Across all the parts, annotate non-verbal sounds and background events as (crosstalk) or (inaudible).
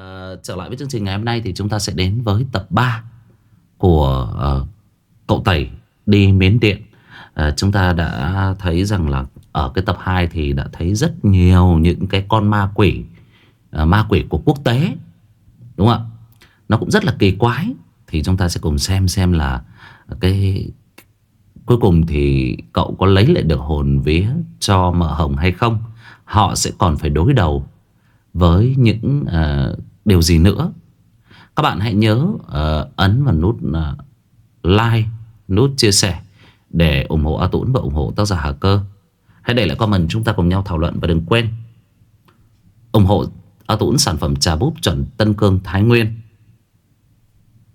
Ờ, trở lại với chương trình ngày hôm nay thì chúng ta sẽ đến với tập 3 của uh, cậu Tẩy đi Miến Điện. Uh, chúng ta đã thấy rằng là ở cái tập 2 thì đã thấy rất nhiều những cái con ma quỷ, uh, ma quỷ của quốc tế. Đúng không ạ? Nó cũng rất là kỳ quái. Thì chúng ta sẽ cùng xem xem là cái cuối cùng thì cậu có lấy lại được hồn vía cho mợ hồng hay không. Họ sẽ còn phải đối đầu với những uh, điều gì nữa. Các bạn hãy nhớ uh, ấn vào nút uh, like, nút chia sẻ để ủng hộ A Tũng và ủng hộ tác giả Hà Cơ. Hãy để lại comment chúng ta cùng nhau thảo luận và đừng quên ủng hộ A Tũng sản phẩm trà búp chuẩn Tân Cương Thái Nguyên.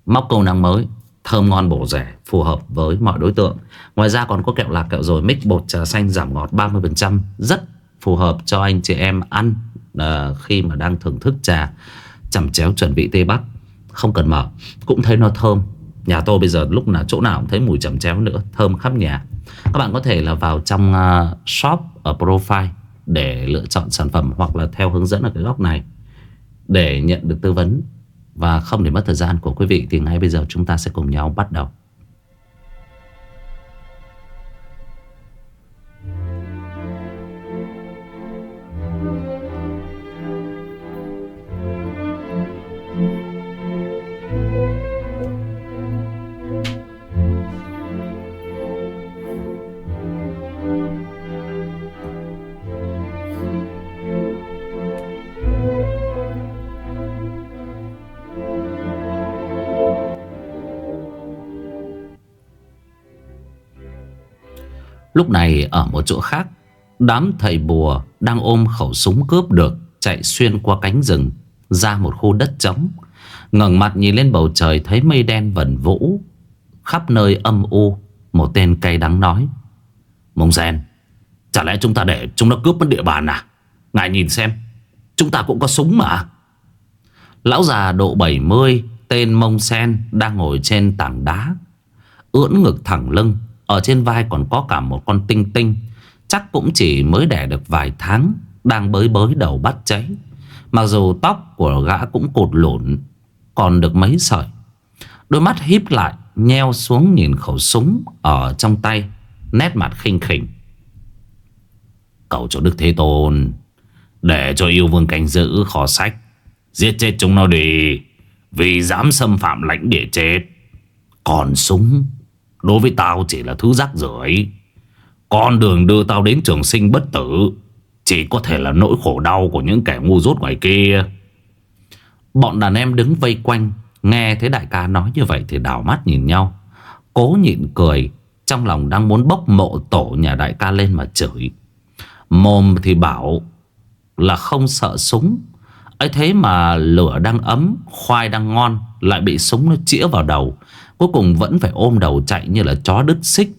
Móc câu năng mới, thơm ngon bổ rẻ, phù hợp với mọi đối tượng. Ngoài ra còn có kẹo lạc kẹo rồi mix bột trà xanh giảm ngọt 30%, rất phù hợp cho anh chị em ăn uh, khi mà đang thưởng thức trà chẩm chéo chuẩn vị Tây Bắc Không cần mở Cũng thấy nó thơm. Nhà tôi bây giờ lúc nào chỗ nào cũng thấy mùi chẩm chéo nữa Thơm khắp nhà. Các bạn có thể là vào trong uh, shop ở profile Để lựa chọn sản phẩm Hoặc là theo hướng dẫn ở cái góc này Để nhận được tư vấn. Và không để mất thời gian của quý vị Thì ngay bây giờ chúng ta sẽ cùng nhau bắt đầu. Lúc này ở một chỗ khác, Đám thầy bùa đang ôm khẩu súng cướp được Chạy xuyên qua cánh rừng, Ra một khu đất trống. Ngẩng mặt nhìn lên bầu trời Thấy mây đen vần vũ. Khắp nơi âm u, Một tên cay đắng nói, Mông sen, Chả lẽ chúng ta để chúng nó cướp mất địa bàn à? Ngài nhìn xem, Chúng ta cũng có súng mà. Lão già độ 70 Tên Mông Sen đang ngồi trên tảng đá, Ưỡn ngực thẳng lưng ở trên vai còn có cả một con tinh tinh. Chắc cũng chỉ mới đẻ được vài tháng, Đang bới bới đầu bắt cháy. Mặc dù tóc của gã cũng cột lộn, Còn được mấy sợi. Đôi mắt híp lại, Nheo xuống nhìn khẩu súng Ở trong tay, Nét mặt khinh khỉnh. Cầu cho Đức Thế Tôn, Để cho yêu vương canh giữ khó sách. Giết chết chúng nó đi, Vì dám xâm phạm lãnh địa chết. Còn súng? Đối với tao chỉ là thứ rác rưởi. Con đường đưa tao đến trường sinh bất tử Chỉ có thể là nỗi khổ đau của những kẻ ngu dốt ngoài kia. Bọn đàn em đứng vây quanh, Nghe thấy đại ca nói như vậy thì đảo mắt nhìn nhau. Cố nhịn cười, Trong lòng đang muốn bốc mộ tổ nhà đại ca lên mà chửi. Mồm thì bảo là không sợ súng. Ấy thế mà lửa đang ấm, Khoai đang ngon, Lại bị súng nó chĩa vào đầu. Cuối cùng vẫn phải ôm đầu chạy như là chó đứt xích.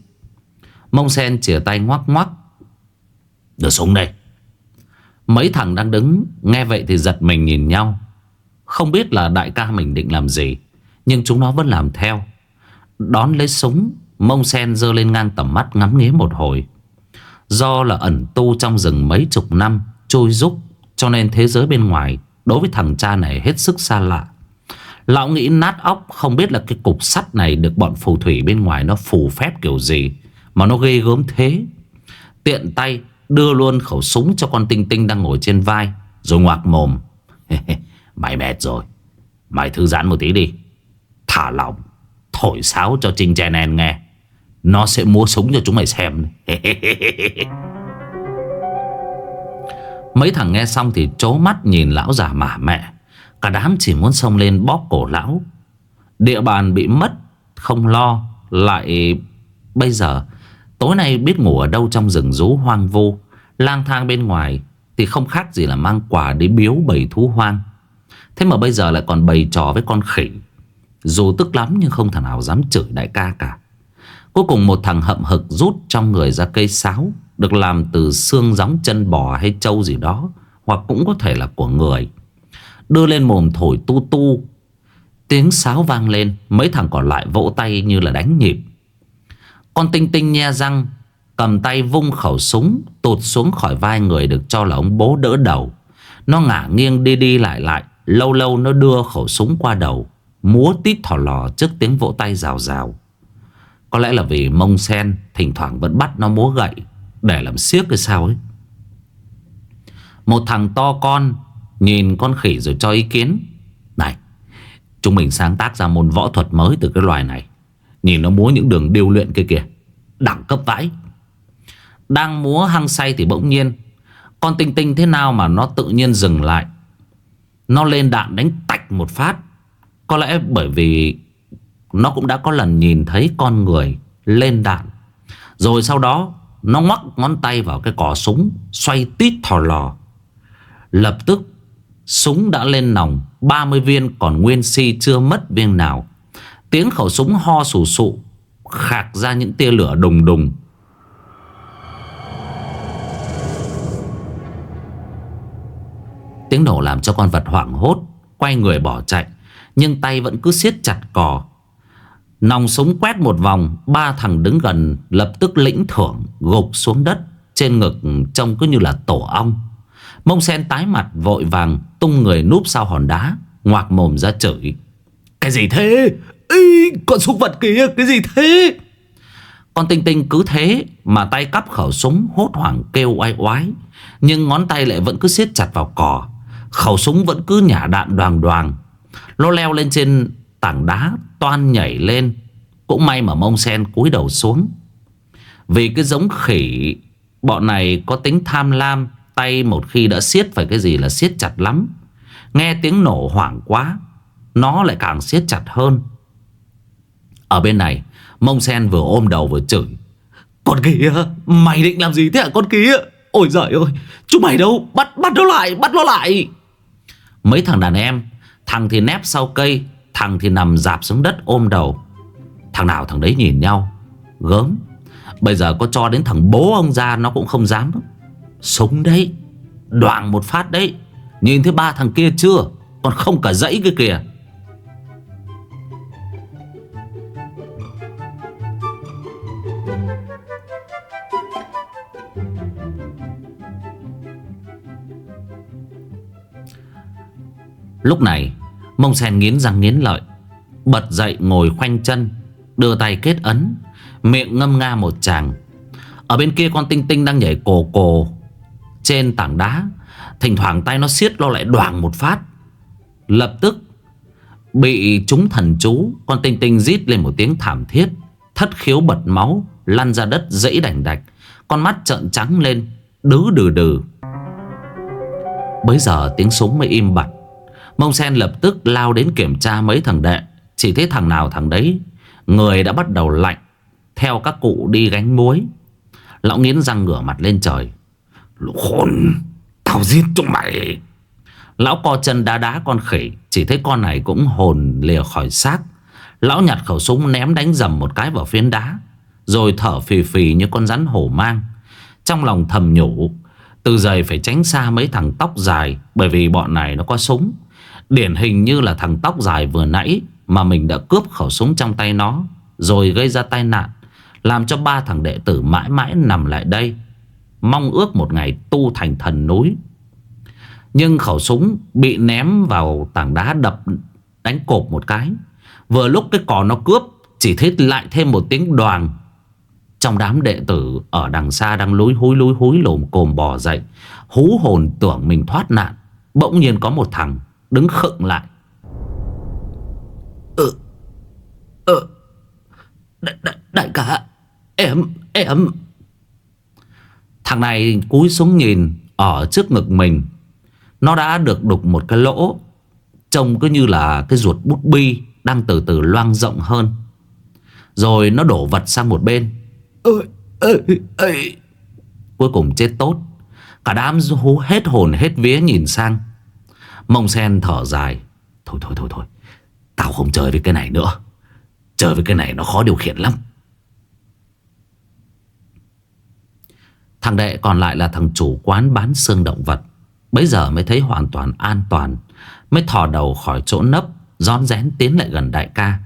Mông sen chìa tay ngoắc ngoắc. Đưa súng đây. Mấy thằng đang đứng, Nghe vậy thì giật mình nhìn nhau. Không biết là đại ca mình định làm gì, Nhưng chúng nó vẫn làm theo. Đón lấy súng, Mông sen dơ lên ngang tầm mắt ngắm nghía một hồi. Do là ẩn tu trong rừng mấy chục năm Trôi rúc, Cho nên thế giới bên ngoài Đối với thằng cha này hết sức xa lạ. Lão nghĩ nát óc, không biết là cái cục sắt này được bọn phù thủy bên ngoài nó phù phép kiểu gì, mà nó ghê gớm thế. Tiện tay đưa luôn khẩu súng cho con Tinh Tinh đang ngồi trên vai, rồi ngoạc mồm. (laughs) Mày mệt rồi. Mày thư giãn một tí đi. Thả lỏng. Thổi sáo cho Trinh Chen nghe. Nó sẽ mua súng cho chúng mày xem. (laughs) Mấy thằng nghe xong thì chố mắt nhìn lão già mả mẹ. Cả đám chỉ muốn xông lên bóp cổ lão. Địa bàn bị mất, Không lo, Lại bây giờ, Tối nay biết ngủ ở đâu trong rừng rú hoang vô Lang thang bên ngoài Thì không khác gì là mang quà đi biếu bầy thú hoang. Thế mà bây giờ lại còn bày trò với con khỉ. Dù tức lắm nhưng không thằng nào dám chửi đại ca cả. Cuối cùng một thằng hậm hực rút trong người ra cây sáo, Được làm từ xương gióng chân bò hay trâu gì đó, Hoặc cũng có thể là của người. Đưa lên mồm thổi tu tu. Tiếng sáo vang lên, Mấy thằng còn lại vỗ tay như là đánh nhịp. Con tinh tinh nhe răng, Cầm tay vung khẩu súng, Tụt xuống khỏi vai người được cho là ông bố đỡ đầu. Nó ngả nghiêng đi đi lại lại, Lâu lâu nó đưa khẩu súng qua đầu, Múa tít thỏ lò trước tiếng vỗ tay rào rào. Có lẽ là vì mông sen, Thỉnh thoảng vẫn bắt nó múa gậy, Để làm siếc hay sao ấy. Một thằng to con Nhìn con khỉ rồi cho ý kiến. Này, Chúng mình sáng tác ra môn võ thuật mới từ cái loài này. Nhìn nó múa những đường điêu luyện kia kìa, Đẳng cấp vãi. Đang múa hăng say thì bỗng nhiên, Con tinh tinh thế nào mà nó tự nhiên dừng lại? Nó lên đạn đánh tạch một phát. Có lẽ bởi vì Nó cũng đã có lần nhìn thấy con người lên đạn. Rồi sau đó, Nó ngoắc ngón tay vào cái cò súng, Xoay tít thò lò. Lập tức Súng đã lên nòng 30 viên còn nguyên si chưa mất viên nào. Tiếng khẩu súng ho sù sụ, Khạc ra những tia lửa đùng đùng. Tiếng nổ làm cho con vật hoảng hốt, Quay người bỏ chạy, Nhưng tay vẫn cứ siết chặt cò. Nòng súng quét một vòng, Ba thằng đứng gần lập tức lĩnh thưởng, Gục xuống đất, Trên ngực trông cứ như là tổ ong. Mông sen tái mặt vội vàng Tung người núp sau hòn đá Ngoạc mồm ra chửi. Cái gì thế? Ý, Con súc vật kìa Cái gì thế? Con tinh tinh cứ thế Mà tay cắp khẩu súng hốt hoảng kêu oai oái. Nhưng ngón tay lại vẫn cứ siết chặt vào cò. Khẩu súng vẫn cứ nhả đạn đoàn đoàn Nó leo lên trên tảng đá Toan nhảy lên. Cũng may mà mông sen cúi đầu xuống. Vì cái giống khỉ Bọn này có tính tham lam Tay một khi đã siết phải cái gì là siết chặt lắm. Nghe tiếng nổ hoảng quá, Nó lại càng siết chặt hơn. Ở bên này, Mông sen vừa ôm đầu vừa chửi. Con kia Mày định làm gì thế hả con kia Ôi giời ơi, Chúng mày đâu, Bắt bắt nó lại, Bắt nó lại. Mấy thằng đàn em, Thằng thì nép sau cây, Thằng thì nằm dạp xuống đất ôm đầu. Thằng nào thằng đấy nhìn nhau, Gớm. Bây giờ có cho đến thằng bố ông ra Nó cũng không dám sống đấy, Đoạn một phát đấy. Nhìn thấy ba thằng kia chưa, Còn không cả dãy cái kìa. Lúc này, Mông sen nghiến răng nghiến lợi, Bật dậy ngồi khoanh chân, Đưa tay kết ấn, Miệng ngâm nga một chàng Ở bên kia con tinh tinh đang nhảy cổ cổ trên tảng đá. Thỉnh thoảng tay nó siết lo lại đoàng một phát. Lập tức, Bị trúng thần chú, Con tinh tinh rít lên một tiếng thảm thiết. Thất khiếu bật máu, Lăn ra đất dãy đành đạch. Con mắt trợn trắng lên, Đứ đừ đừ. Bây giờ tiếng súng mới im bặt. Mông sen lập tức lao đến kiểm tra mấy thằng đệ. Chỉ thấy thằng nào thằng đấy, Người đã bắt đầu lạnh, Theo các cụ đi gánh muối. Lão nghiến răng ngửa mặt lên trời. Lũ khốn Tao giết chúng mày. Lão co chân đá đá con khỉ, Chỉ thấy con này cũng hồn lìa khỏi xác. Lão nhặt khẩu súng ném đánh dầm một cái vào phiến đá, Rồi thở phì phì như con rắn hổ mang. Trong lòng thầm nhủ, Từ giày phải tránh xa mấy thằng tóc dài, Bởi vì bọn này nó có súng. Điển hình như là thằng tóc dài vừa nãy Mà mình đã cướp khẩu súng trong tay nó, Rồi gây ra tai nạn, Làm cho ba thằng đệ tử mãi mãi nằm lại đây. Mong ước một ngày tu thành thần núi. Nhưng khẩu súng bị ném vào tảng đá đập Đánh cộp một cái. Vừa lúc cái cò nó cướp Chỉ thấy lại thêm một tiếng đoàn. Trong đám đệ tử Ở đằng xa đang lúi húi lúi húi lồm cồm bò dậy Hú hồn tưởng mình thoát nạn. Bỗng nhiên có một thằng Đứng khựng lại. Ừ Ừ Đại, đại, đại ca Em Em. Thằng này cúi xuống nhìn Ở trước ngực mình. Nó đã được đục một cái lỗ. Trông cứ như là cái ruột bút bi Đang từ từ loang rộng hơn. Rồi nó đổ vật sang một bên. Ơi ơi ơi Cuối cùng chết tốt. Cả đám hú hết hồn hết vía nhìn sang. Mông sen thở dài. Thôi thôi thôi thôi. Tao không chơi với cái này nữa. Chơi với cái này nó khó điều khiển lắm Thằng đệ còn lại là thằng chủ quán bán xương động vật. Bây giờ mới thấy hoàn toàn an toàn Mới thò đầu khỏi chỗ nấp Rón rén tiến lại gần đại ca.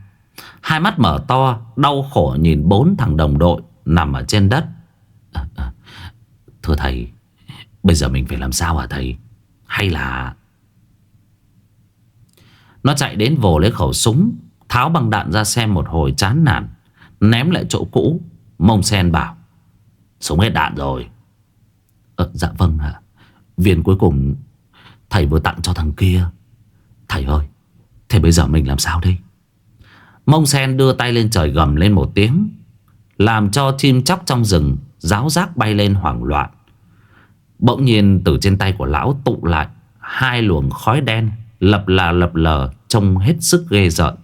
Hai mắt mở to Đau khổ nhìn bốn thằng đồng đội Nằm ở trên đất. À, à, Thưa thầy Bây giờ mình phải làm sao hả thầy? Hay là Nó chạy đến vồ lấy khẩu súng Tháo băng đạn ra xem một hồi chán nản Ném lại chỗ cũ Mông sen bảo. Súng hết đạn rồi. Ờ dạ vâng ạ. Viên cuối cùng, Thầy vừa tặng cho thằng kia. Thầy ơi, Thế bây giờ mình làm sao đây? Mông sen đưa tay lên trời gầm lên một tiếng, Làm cho chim chóc trong rừng Giáo giác bay lên hoảng loạn. Bỗng nhiên từ trên tay của lão tụ lại Hai luồng khói đen Lập là lập lờ, Trông hết sức ghê rợn.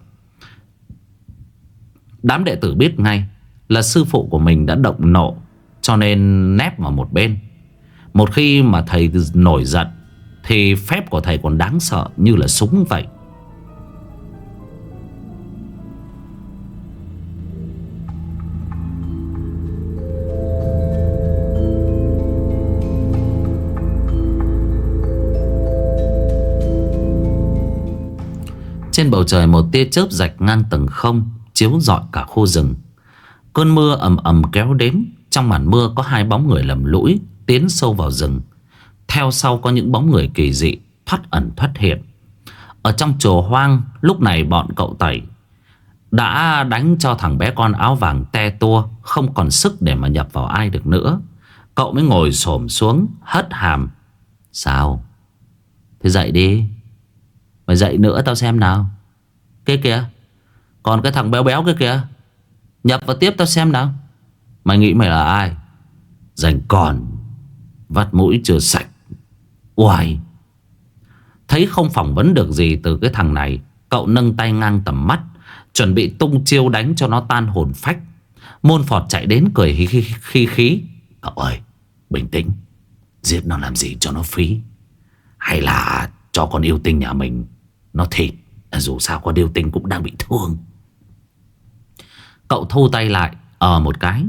Đám đệ tử biết ngay Là sư phụ của mình đã động nộ cho nên nép vào một bên. Một khi mà thầy nổi giận, Thì phép của thầy còn đáng sợ Như là súng vậy. Trên bầu trời một tia chớp rạch ngang tầng không, Chiếu rọi cả khu rừng. Cơn mưa ầm ầm kéo đến. Trong màn mưa có hai bóng người lầm lũi, Tiến sâu vào rừng. Theo sau có những bóng người kỳ dị, Thoát ẩn thoát hiện. Ở trong chùa hoang, Lúc này bọn cậu tẩy Đã đánh cho thằng bé con áo vàng te tua, Không còn sức để mà nhập vào ai được nữa. Cậu mới ngồi xổm xuống, Hất hàm. Sao? Thế dậy đi. Mày dậy nữa tao xem nào. Kia. Kìa Còn cái thằng béo béo kia. Kìa Nhập vào tiếp tao xem nào. Mày nghĩ mày là ai? Dành còn Vắt mũi chưa sạch. Uài Thấy không phỏng vấn được gì từ cái thằng này Cậu nâng tay ngang tầm mắt Chuẩn bị tung chiêu đánh cho nó tan hồn phách. Môn phọt chạy đến cười khí khí, khí, khí. Cậu ơi Bình tĩnh. Giết nó làm gì cho nó phí? Hay là cho con yêu tinh nhà mình nó thịt. À, dù sao con yêu tinh cũng đang bị thương. Cậu thu tay lại ờ một cái.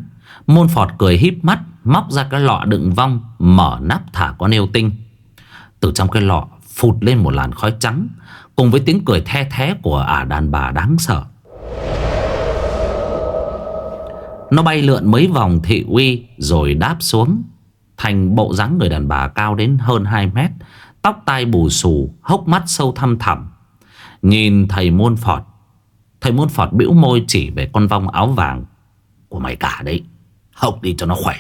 Môn phọt cười híp mắt, Móc ra cái lọ đựng vong, Mở nắp thả con yêu tinh. Từ trong cái lọ phụt lên một làn khói trắng, Cùng với tiếng cười the thé của ả đàn bà đáng sợ. Nó bay lượn mấy vòng thị uy Rồi đáp xuống, Thành bộ dáng người đàn bà cao đến hơn 2 mét, Tóc tai bù xù, Hốc mắt sâu thăm thẳm. Nhìn thầy môn phọt Thầy môn phọt bĩu môi chỉ về con vong áo vàng Của mày cả đấy học đi cho nó khỏe.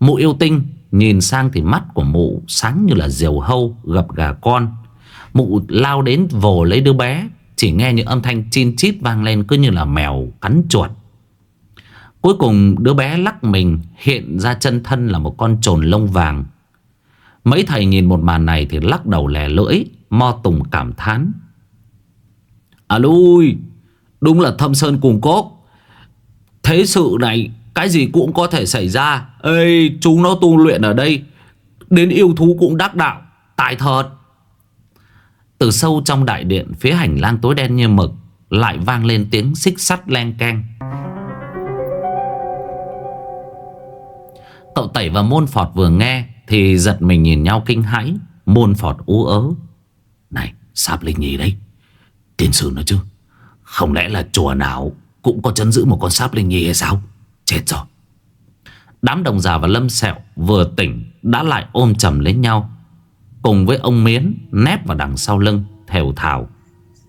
Mụ yêu tinh Nhìn sang thì mắt của mụ sáng như là diều hâu, Gập gà con. Mụ lao đến vồ lấy đứa bé, Chỉ nghe những âm thanh chin chít vang lên Cứ như là mèo cắn chuột. Cuối cùng đứa bé lắc mình Hiện ra chân thân là một con trồn lông vàng. Mấy thầy nhìn một màn này Thì lắc đầu lè lưỡi, Mo tùng cảm thán. À lui Đúng là thâm sơn cùng cốt. Thế sự này cái gì cũng có thể xảy ra. Ê chúng nó tu luyện ở đây, Đến yêu thú cũng đắc đạo, Tài thật. Từ sâu trong đại điện, Phía hành lang tối đen như mực, Lại vang lên tiếng xích sắt len keng. Cậu tẩy và môn phọt vừa nghe, Thì giật mình nhìn nhau kinh hãi. Môn phọt ú ớ. Này sạp linh nhì đấy. Tiên sư nói chứ, Không lẽ là chùa nào Cũng có chấn giữ một con sáp linh nhì hay sao? Chết rồi. Đám đồng già và lâm sẹo vừa tỉnh Đã lại ôm chầm lấy nhau, Cùng với ông Miến Nép vào đằng sau lưng, Thều thào.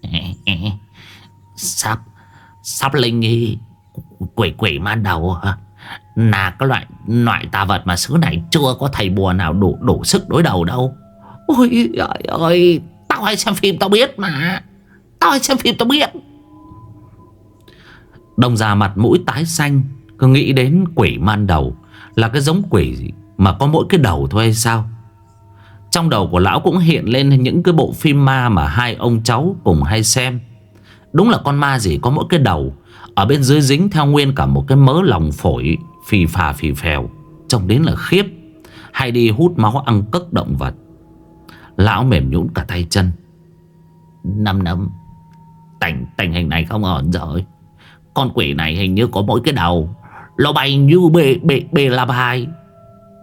(laughs) Sắp sắp linh nghi, Quỷ quỷ man đầu Là cái loại loại tà vật mà xứ này Chưa có thầy bùa nào đủ đủ sức đối đầu đâu. Ôi ơi ơi, Tao hay xem phim tao biết mà. Tao hay xem phim tao biết. Đồng già mặt mũi tái xanh cứ nghĩ đến quỷ man đầu Là cái giống quỷ mà có mỗi cái đầu thôi hay sao? Trong đầu của lão cũng hiện lên những cái bộ phim ma Mà hai ông cháu cùng hay xem. Đúng là con ma gì có mỗi cái đầu Ở bên dưới dính theo nguyên cả một cái mớ lòng phổi Phì phà phì phèo Trông đến là khiếp Hay đi hút máu ăn cất động vật. Lão mềm nhũn cả tay chân. Năm năm Tình, tình hình này không ổn rồi. Con quỷ này hình như có mỗi cái đầu. Nó bay như bê, bê, bê la hai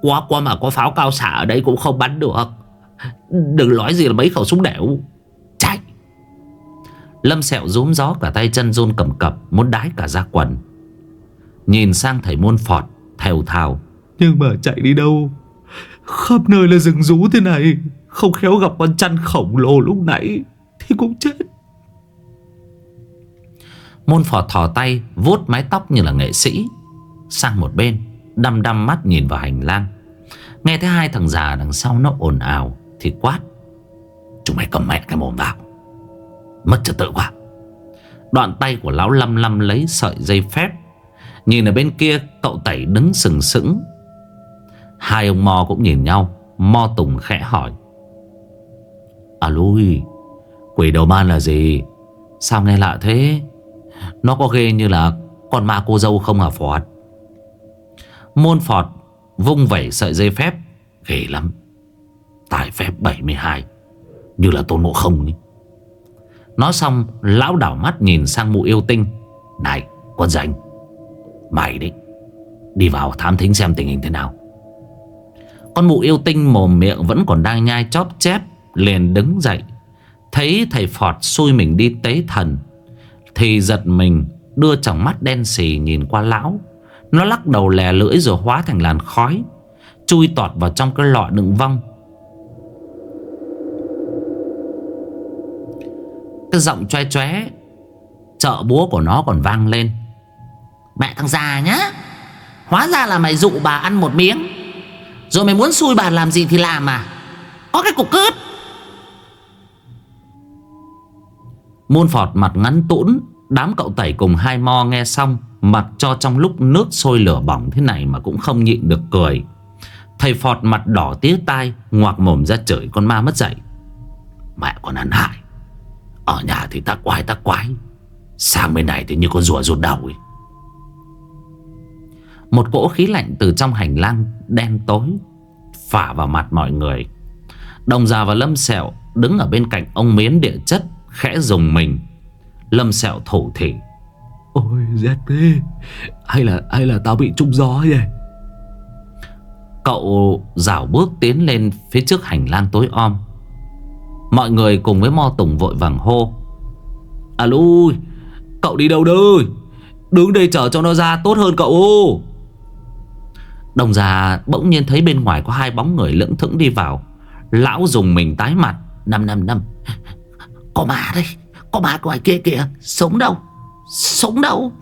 Quá quá mà có pháo cao xạ ở đây cũng không bắn được. Đừng nói gì là mấy khẩu súng đẻo. Chạy. Lâm sẹo rúm gió cả tay chân run cầm cập Muốn đái cả ra quần. Nhìn sang thầy muôn phọt Thèo thào. Nhưng mà chạy đi đâu? Khắp nơi là rừng rú thế này. Không khéo gặp con chăn khổng lồ lúc nãy Thì cũng chết. Môn phò thò tay vuốt mái tóc như là nghệ sĩ Sang một bên, Đăm đăm mắt nhìn vào hành lang. Nghe thấy hai thằng già đằng sau nó ồn ào Thì quát, Chúng mày cầm mẹ cái mồm vào, Mất trật tự quá. Đoạn tay của lão lâm lâm lấy sợi dây phép, Nhìn ở bên kia, cậu tẩy đứng sừng sững. Hai ông Mo cũng nhìn nhau, Mo Tùng khẽ hỏi À lui, Quỷ đầu man là gì? Sao nghe lạ thế? Nó có ghê như là con ma cô dâu không hả Phọt? Môn Phọt, Vung vẩy sợi dây phép. Ghê lắm. Tài phép 72 Như là tôn ngộ không ấy. Nói xong, Lão đảo mắt nhìn sang mụ yêu tinh. Này con rảnh Mày đấy. Đi vào thám thính xem tình hình thế nào. Con mụ yêu tinh mồm miệng Vẫn còn đang nhai chóp chép, Liền đứng dậy. Thấy thầy Phọt xui mình đi tế thần, Thì giật mình, Đưa tròng mắt đen xì nhìn qua lão. Nó lắc đầu lè lưỡi rồi hóa thành làn khói, Chui tọt vào trong cái lọ đựng vong Cái giọng choe choé Chợ búa của nó còn vang lên. Mẹ thằng già nhá, Hóa ra là mày dụ bà ăn một miếng. Rồi mày muốn xui bà làm gì thì làm à? Có cái cục cướp. Môn phọt mặt ngắn tũn Đám cậu tẩy cùng hai mo nghe xong Mặc cho trong lúc nước sôi lửa bỏng thế này Mà cũng không nhịn được cười. Thầy phọt mặt đỏ tía tai, Ngoạc mồm ra chửi con ma mất dậy Mẹ con ăn hại, Ở nhà thì ta quái ta quái, Sang bên này thì như con rùa rụt đầu ấy. Một cỗ khí lạnh từ trong hành lang đen tối Phả vào mặt mọi người. Đồng già và Lâm Sẹo Đứng ở bên cạnh ông miến địa chất Khẽ dùng mình. Lâm Sẹo thủ thỉ Ôi ZP Hay là hay là tao bị trúng gió vậy Cậu dảo bước tiến lên phía trước hành lang tối om. Mọi người cùng với Mo Tùng vội vàng hô. À lui Cậu đi đâu đây? Đứng đây chờ cho nó ra tốt hơn cậu. Ô Đồng già bỗng nhiên thấy bên ngoài có hai bóng người lững thững đi vào. Lão dùng mình tái mặt. Năm năm năm. Có ma đây có bà ngoài kia kìa. Sống đâu? Sống đâu?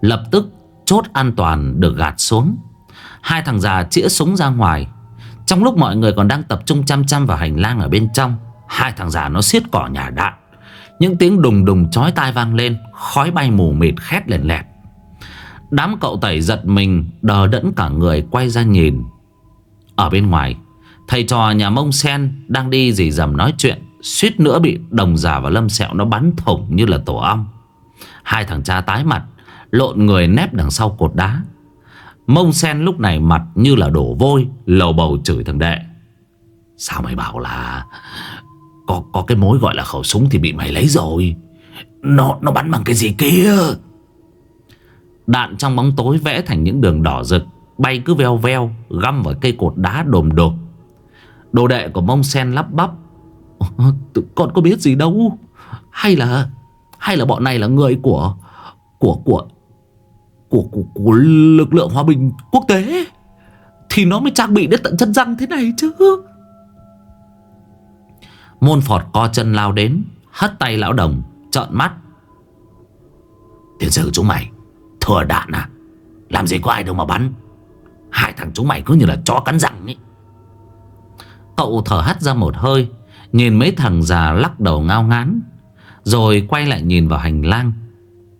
Lập tức, chốt an toàn được gạt xuống. Hai thằng già chĩa súng ra ngoài. Trong lúc mọi người còn đang tập trung chăm chăm vào hành lang ở bên trong, Hai thằng già nó xiết cỏ nhà đạn. Những tiếng đùng đùng chói tai vang lên, Khói bay mù mịt khét lèn lẹt. Đám cậu tẩy giật mình, Đờ đẫn cả người quay ra nhìn. Ở bên ngoài Thầy trò nhà mông sen Đang đi dì dầm nói chuyện, Suýt nữa bị đồng già và lâm sẹo Nó bắn thủng như là tổ ong. Hai thằng cha tái mặt, Lộn người nép đằng sau cột đá. Mông sen lúc này mặt như là đổ vôi, Lầu bầu chửi thằng đệ. Sao mày bảo là Có có cái mối gọi là khẩu súng thì bị mày lấy rồi. Nó nó bắn bằng cái gì kia? Đạn trong bóng tối vẽ thành những đường đỏ rực, Bay cứ veo veo, Găm vào cây cột đá đồm đột. Đồ đệ của mông sen lắp bắp. Tụi con có biết gì đâu. Hay là Hay là bọn này là người của Của của của, của, của lực lượng hòa bình quốc tế? Thì nó mới trang bị đến tận chân răng thế này chứ. Môn phọt co chân lao đến Hất tay lão đồng Trợn mắt. Tiền sử chúng mày Thừa đạn à? Làm gì có ai đâu mà bắn. Hai thằng chúng mày cứ như là chó cắn răng ấy. Cậu thở hắt ra một hơi, Nhìn mấy thằng già lắc đầu ngao ngán, Rồi quay lại nhìn vào hành lang.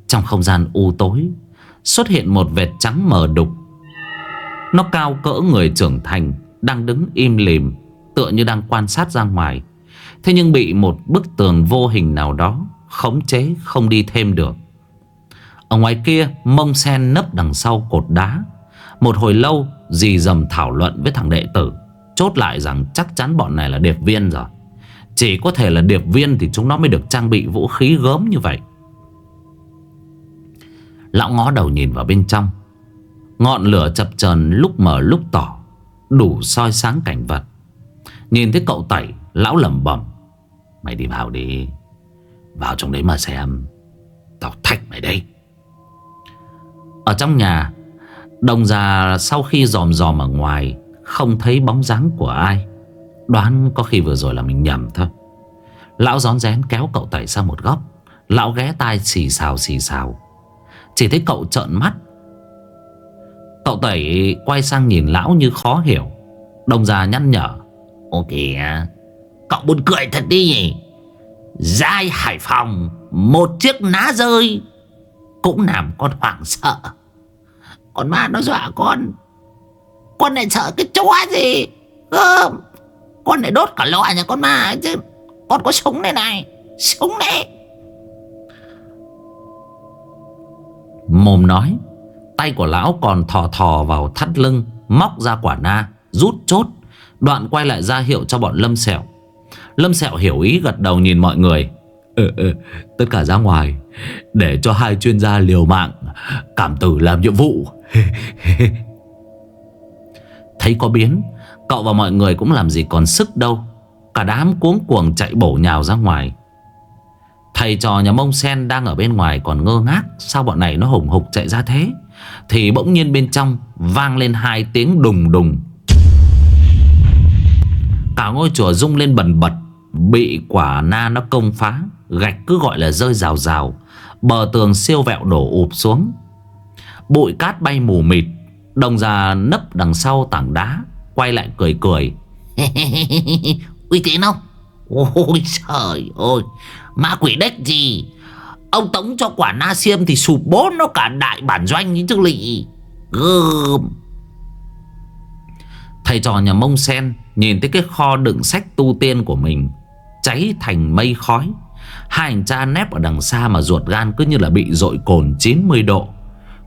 Trong không gian u tối, Xuất hiện một vệt trắng mờ đục. Nó cao cỡ người trưởng thành, Đang đứng im lìm, Tựa như đang quan sát ra ngoài. Thế nhưng bị một bức tường vô hình nào đó Khống chế không đi thêm được. Ở ngoài kia, Mông sen nấp đằng sau cột đá. Một hồi lâu, Dì dầm thảo luận với thằng đệ tử. Chốt lại rằng chắc chắn bọn này là điệp viên rồi. Chỉ có thể là điệp viên Thì chúng nó mới được trang bị vũ khí gớm như vậy. Lão ngó đầu nhìn vào bên trong. Ngọn lửa chập chờn lúc mở lúc tỏ, Đủ soi sáng cảnh vật. Nhìn thấy cậu tẩy, Lão lẩm bẩm, Mày đi vào đi, Vào trong đấy mà xem, Tao thách mày đây Ở trong nhà, Đồng già sau khi dòm dòm ở ngoài không thấy bóng dáng của ai. Đoán có khi vừa rồi là mình nhầm thôi. Lão gión rén kéo cậu tẩy sang một góc. Lão ghé tai xì xào xì xào. Chỉ thấy cậu trợn mắt. Cậu tẩy quay sang nhìn lão như khó hiểu. Đồng già nhăn nhở. Ô kìa, Cậu buồn cười thật đi nhỉ? Giai Hải Phòng, Một chiếc ná rơi. Cũng làm con hoảng sợ. Con ma nó dọa con. Con này sợ cái chó gì? Không Con này đốt cả lọ nhà con ma chứ. Con có súng này này Súng này Mồm nói Tay của lão còn thò thò vào thắt lưng Móc ra quả na Rút chốt. Đoạn quay lại ra hiệu cho bọn Lâm Sẹo. Lâm Sẹo hiểu ý gật đầu nhìn mọi người. Ừ, ừ, tất cả ra ngoài Để cho hai chuyên gia liều mạng Cảm tử làm nhiệm vụ. (laughs) Thấy có biến. Cậu và mọi người cũng làm gì còn sức đâu. Cả đám cuống cuồng chạy bổ nhào ra ngoài. Thầy trò nhà mông sen đang ở bên ngoài còn ngơ ngác, Sao bọn này nó hùng hục chạy ra thế? Thì bỗng nhiên bên trong Vang lên hai tiếng đùng đùng. Cả ngôi chùa rung lên bần bật, Bị quả na nó công phá, Gạch cứ gọi là rơi rào rào, Bờ tường siêu vẹo đổ ụp xuống. Bụi cát bay mù mịt Đồng già nấp đằng sau tảng đá Quay lại cười cười. (laughs) Uy tín không? Ôi trời ơi Ma quỷ đếch gì? Ông tống cho quả na xiêm thì sụp bố nó cả đại bản doanh như chứ lị. Gơm. Thầy trò nhà mông sen Nhìn thấy cái kho đựng sách tu tiên của mình Cháy thành mây khói. Hai anh cha nép ở đằng xa mà ruột gan cứ như là bị dội cồn 90 độ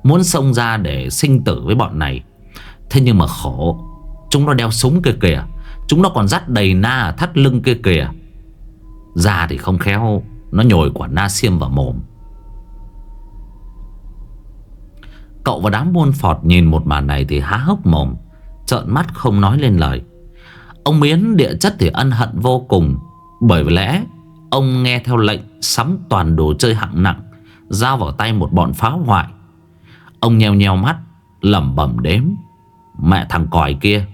Muốn xông ra để sinh tử với bọn này. Thế nhưng mà khổ, Chúng nó đeo súng kia kìa. Chúng nó còn dắt đầy na ở thắt lưng kia kìa. Ra thì không khéo, Nó nhồi quả na xiêm vào mồm. Cậu và đám buôn phọt nhìn một màn này thì há hốc mồm, Trợn mắt không nói lên lời. Ông Miến địa chất thì ân hận vô cùng, Bởi lẽ Ông nghe theo lệnh sắm toàn đồ chơi hạng nặng, Giao vào tay một bọn phá hoại. Ông nheo nheo mắt, lẩm bẩm đếm. Mẹ thằng còi kia,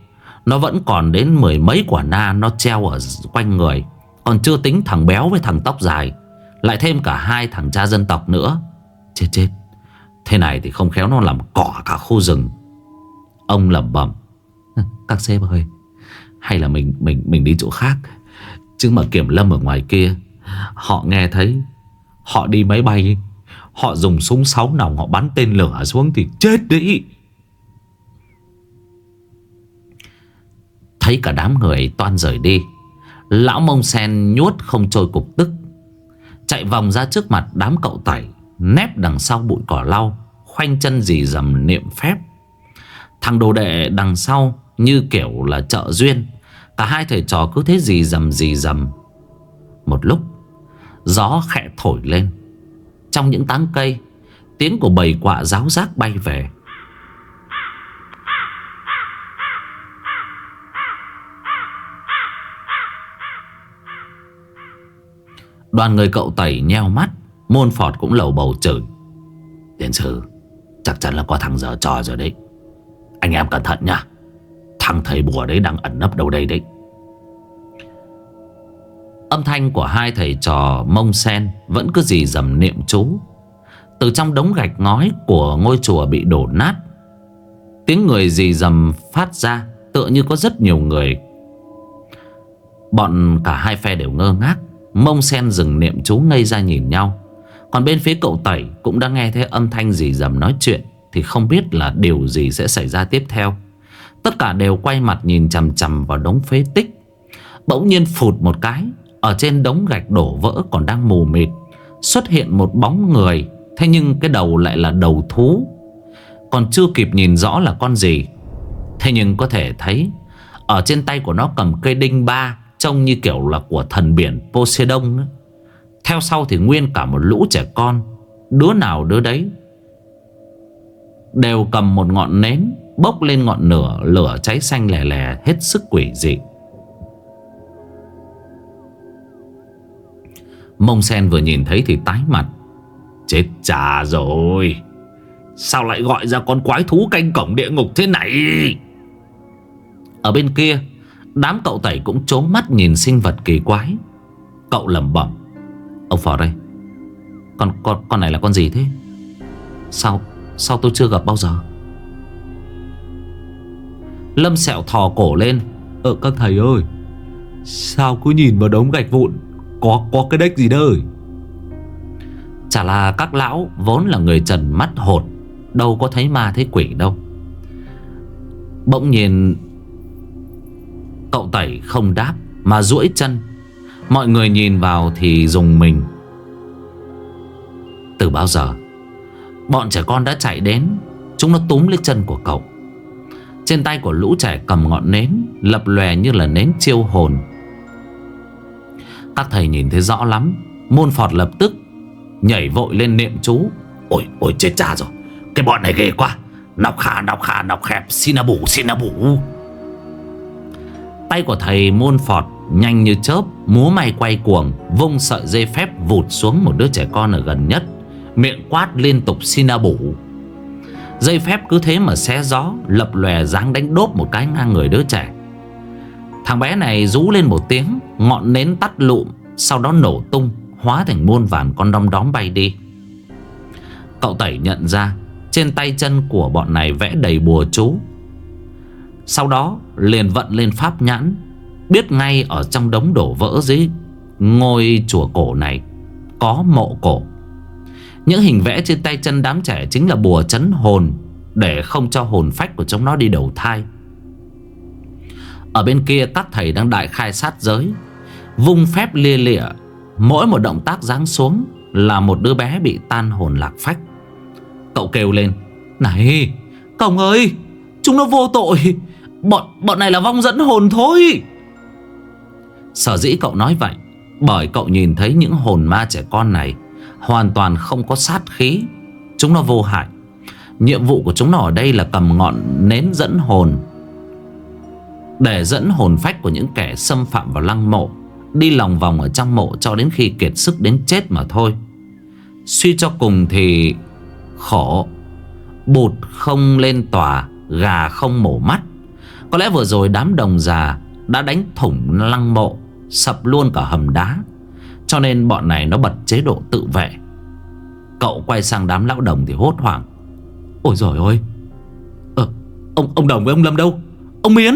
Nó vẫn còn đến mười mấy quả na Nó treo ở quanh người. Còn chưa tính thằng béo với thằng tóc dài, Lại thêm cả hai thằng cha dân tộc nữa. Chết chết. Thế này thì không khéo nó làm cỏ cả khu rừng. Ông lẩm bẩm. (laughs) Các sếp ơi, Hay là mình mình mình đi chỗ khác. Chứ mà kiểm lâm ở ngoài kia, Họ nghe thấy, Họ đi máy bay. Họ dùng súng sáu nòng, họ bắn tên lửa xuống thì chết đấy Thấy cả đám người toan rời đi, Lão mông sen nhuốt không trôi cục tức, Chạy vòng ra trước mặt đám cậu tẩy Nép đằng sau bụi cỏ lau, Khoanh chân dì dầm niệm phép. Thằng đồ đệ đằng sau Như kiểu là chợ duyên, Cả hai thầy trò cứ thế dì dầm dì dầm. Một lúc, Gió khẽ thổi lên trong những tán cây, Tiếng của bầy quạ giáo giác bay về. Đoàn người cậu tẩy nheo mắt, Môn phọt cũng lầu bầu chửi. Tiến sư, Chắc chắn là có thằng giờ trò rồi đấy. Anh em cẩn thận nha Thằng thầy bùa đấy đang ẩn nấp đâu đây đấy. Âm thanh của hai thầy trò mông sen Vẫn cứ dì dầm niệm chú. Từ trong đống gạch ngói Của ngôi chùa bị đổ nát, Tiếng người dì dầm phát ra Tựa như có rất nhiều người. Bọn cả hai phe đều ngơ ngác, Mông sen dừng niệm chú ngây ra nhìn nhau. Còn bên phía cậu Tẩy Cũng đã nghe thấy âm thanh dì dầm nói chuyện Thì không biết là điều gì sẽ xảy ra tiếp theo. Tất cả đều quay mặt nhìn chằm chằm vào đống phế tích. Bỗng nhiên phụt một cái ở trên đống gạch đổ vỡ còn đang mù mịt, Xuất hiện một bóng người, Thế nhưng cái đầu lại là đầu thú. Còn chưa kịp nhìn rõ là con gì. Thế nhưng có thể thấy, Ở trên tay của nó cầm cây đinh ba, Trông như kiểu là của thần biển Poseidon. Theo sau thì nguyên cả một lũ trẻ con, Đứa nào đứa đấy, Đều cầm một ngọn nến Bốc lên ngọn nửa, Lửa cháy xanh lè lè, Hết sức quỷ dị. Mông sen vừa nhìn thấy thì tái mặt. Chết cha rồi. Sao lại gọi ra con quái thú canh cổng địa ngục thế này? Ở bên kia Đám cậu tẩy cũng trố mắt nhìn sinh vật kỳ quái. Cậu lẩm bẩm. Ông Phò đây con, con, con này là con gì thế? Sao Sao tôi chưa gặp bao giờ? Lâm sẹo thò cổ lên. Ờ các thầy ơi Sao cứ nhìn vào đống gạch vụn? Có có cái đếch gì đời Chả là các lão Vốn là người trần mắt hột, Đâu có thấy ma thấy quỷ đâu. Bỗng nhìn Cậu tẩy không đáp, Mà duỗi chân. Mọi người nhìn vào thì dùng mình. Từ bao giờ, Bọn trẻ con đã chạy đến, Chúng nó túm lấy chân của cậu. Trên tay của lũ trẻ cầm ngọn nến, Lập lòe như là nến chiêu hồn. Các thầy nhìn thấy rõ lắm, Môn phọt lập tức Nhảy vội lên niệm chú. Ôi ôi, chết cha rồi. Cái bọn này ghê quá. Nọc khả nọc khả, nọc khẹp. Xin bù xin bù Tay của thầy môn phọt Nhanh như chớp, Múa may quay cuồng, Vung sợi dây phép vụt xuống một đứa trẻ con ở gần nhất. Miệng quát liên tục, xin bù Dây phép cứ thế mà xé gió, Lập lòe dáng đánh đốp một cái ngang người đứa trẻ. Thằng bé này rú lên một tiếng, Ngọn nến tắt lụm, Sau đó nổ tung, Hóa thành muôn vàn con đom đóm bay đi. Cậu tẩy nhận ra, Trên tay chân của bọn này vẽ đầy bùa chú. Sau đó, liền vận lên pháp nhãn, Biết ngay ở trong đống đổ vỡ dưới ngôi chùa cổ này Có mộ cổ. Những hình vẽ trên tay chân đám trẻ Chính là bùa chấn hồn, Để không cho hồn phách của chúng nó đi đầu thai. Ở bên kia các thầy đang đại khai sát giới. Vung phép lia lịa, Mỗi một động tác giáng xuống Là một đứa bé bị tan hồn lạc phách. Cậu kêu lên, Này Cổng ơi, Chúng nó vô tội. Bọn bọn này là vong dẫn hồn thôi. Sở dĩ cậu nói vậy, Bởi cậu nhìn thấy những hồn ma trẻ con này Hoàn toàn không có sát khí. Chúng nó vô hại. Nhiệm vụ của chúng nó ở đây là cầm ngọn nến dẫn hồn để dẫn hồn phách của những kẻ xâm phạm vào lăng mộ Đi lòng vòng ở trong mộ cho đến khi kiệt sức đến chết mà thôi. Suy cho cùng thì khổ Bụt không lên tòa Gà không mổ mắt. Có lẽ vừa rồi đám đồng già Đã đánh thủng lăng mộ Sập luôn cả hầm đá. Cho nên bọn này nó bật chế độ tự vệ. Cậu quay sang đám lão đồng thì hốt hoảng. Ôi giời ơi! Ờ ông, ông đồng với ông Lâm đâu? Ông Miến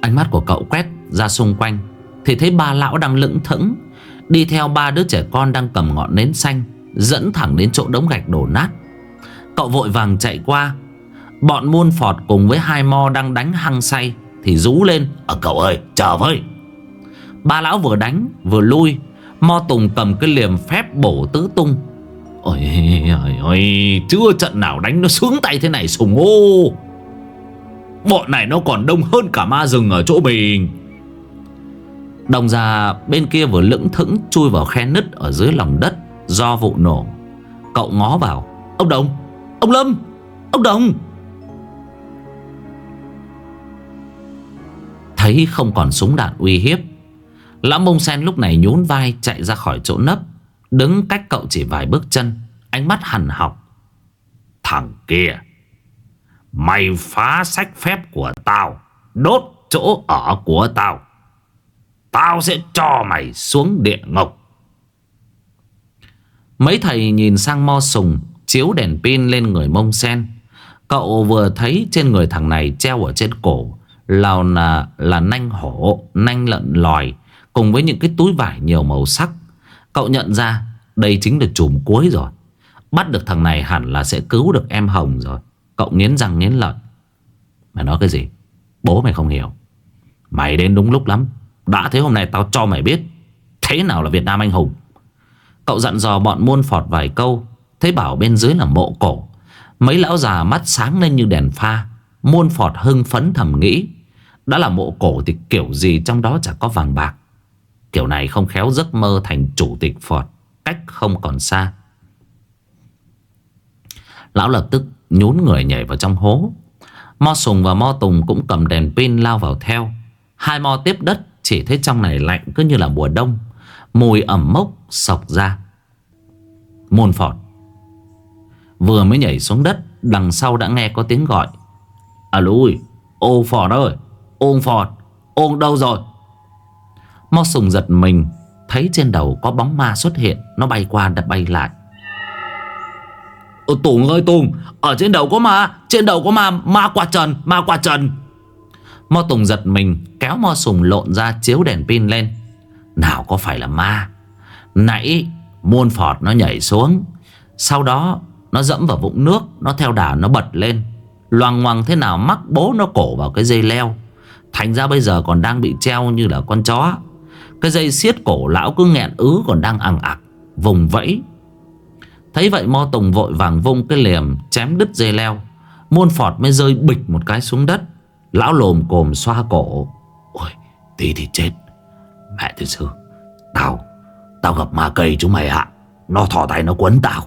Ánh mắt của cậu quét ra xung quanh Thì thấy ba lão đang lững thững Đi theo ba đứa trẻ con đang cầm ngọn nến xanh Dẫn thẳng đến chỗ đống gạch đổ nát. Cậu vội vàng chạy qua. Bọn muôn phọt cùng với hai mo đang đánh hăng say Thì rú lên. Ở cậu ơi chờ với. Ba lão vừa đánh vừa lui Mo Tùng cầm cái liềm phép bổ tứ tung. Ôi ôi ôi, Chưa trận nào đánh nó sướng tay thế này, sùng ô. Bọn này nó còn đông hơn cả ma rừng ở chỗ mình. Đồng già bên kia vừa lững thững chui vào khe nứt ở dưới lòng đất Do vụ nổ. Cậu ngó vào. Ông Đồng, Ông Lâm, Ông Đồng. Thấy không còn súng đạn uy hiếp Lão mông sen lúc này nhún vai chạy ra khỏi chỗ nấp Đứng cách cậu chỉ vài bước chân Ánh mắt hằn học. Thằng kia Mày phá sách phép của tao Đốt chỗ ở của tao. Tao sẽ cho mày xuống địa ngục. Mấy thầy nhìn sang mo sùng Chiếu đèn pin lên người mông sen. Cậu vừa thấy trên người thằng này treo ở trên cổ Là, là, là nanh hổ, nanh lợn lòi. Cùng với những cái túi vải nhiều màu sắc. Cậu nhận ra đây chính là chùm cuối rồi. Bắt được thằng này hẳn là sẽ cứu được em Hồng rồi. Cậu nghiến răng nghiến lợi. Mày nói cái gì? Bố mày không hiểu. Mày đến đúng lúc lắm. Đã thế hôm nay tao cho mày biết. Thế nào là Việt Nam anh hùng? Cậu dặn dò bọn muôn phọt vài câu. Thấy bảo bên dưới là mộ cổ. Mấy lão già mắt sáng lên như đèn pha. Muôn phọt hưng phấn thầm nghĩ. Đã là mộ cổ thì kiểu gì trong đó chả có vàng bạc. Kiểu này không khéo giấc mơ thành chủ tịch phọt Cách không còn xa. Lão lập tức nhún người nhảy vào trong hố. Mo Sùng và Mo Tùng cũng cầm đèn pin lao vào theo. Hai mo tiếp đất, Chỉ thấy trong này lạnh cứ như là mùa đông. Mùi ẩm mốc sọc ra. Môn phọt Vừa mới nhảy xuống đất, Đằng sau đã nghe có tiếng gọi. Alo Ô Phọt ơi Ô Phọt Ô đâu rồi? Mo sùng giật mình Thấy trên đầu có bóng ma xuất hiện Nó bay qua đập bay lại. Ồ, Tùng ơi Tùng Ở trên đầu có ma Trên đầu có ma Ma quạt trần Ma quạt trần. Mo Tùng giật mình Kéo Mo Sùng lộn ra chiếu đèn pin lên. Nào có phải là ma? Nãy muôn phọt nó nhảy xuống. Sau đó Nó dẫm vào vũng nước Nó theo đà nó bật lên. Loằng ngoằng thế nào mắc bố nó cổ vào cái dây leo. Thành ra bây giờ còn đang bị treo như là con chó. Cái dây siết cổ lão cứ nghẹn ứ còn đang ẳng ặc, Vùng vẫy. Thấy vậy Mo Tùng vội vàng vung cái liềm Chém đứt dây leo. Môn phọt mới rơi bịch một cái xuống đất. Lão lồm cồm xoa cổ. Ôi, tí thì chết. Mẹ thật sư, Tao Tao gặp ma cây chúng mày ạ. Nó thỏ tay nó quấn tao.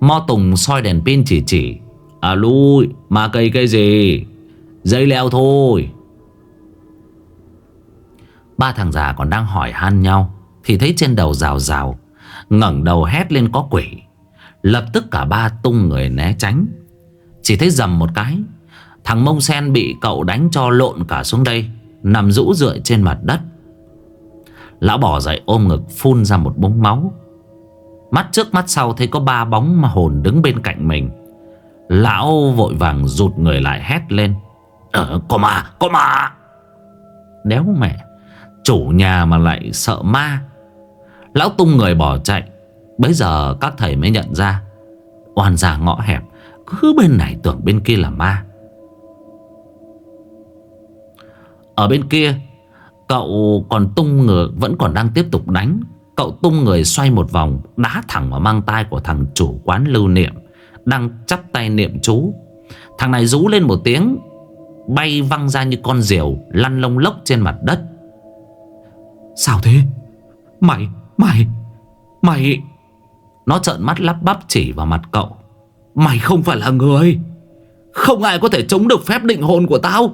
Mo Tùng soi đèn pin chỉ chỉ. À lui, Ma cây cây gì? Dây leo thôi. Ba thằng già còn đang hỏi han nhau Thì thấy trên đầu rào rào ngẩng đầu hét lên có quỷ. Lập tức cả ba tung người né tránh. Chỉ thấy dầm một cái Thằng mông sen bị cậu đánh cho lộn cả xuống đây Nằm rũ rượi trên mặt đất. Lão bỏ dậy ôm ngực phun ra một búng máu. Mắt trước mắt sau thấy có ba bóng mà hồn đứng bên cạnh mình. Lão vội vàng rụt người lại hét lên. Ờ, Có ma, có ma! Đéo mẹ. Chủ nhà mà lại sợ ma. Lão tung người bỏ chạy. Bây giờ các thầy mới nhận ra. Oan ra ngõ hẹp, Cứ bên này tưởng bên kia là ma. Ở bên kia, Cậu còn tung người Vẫn còn đang tiếp tục đánh. Cậu tung người xoay một vòng, Đá thẳng vào mang tay của thằng chủ quán lưu niệm, Đang chắp tay niệm chú. Thằng này rú lên một tiếng, Bay văng ra như con diều, Lăn lông lốc trên mặt đất. Sao thế? Mày Mày Mày Nó trợn mắt lắp bắp chỉ vào mặt cậu. Mày không phải là người. Không ai có thể chống được phép định hồn của tao.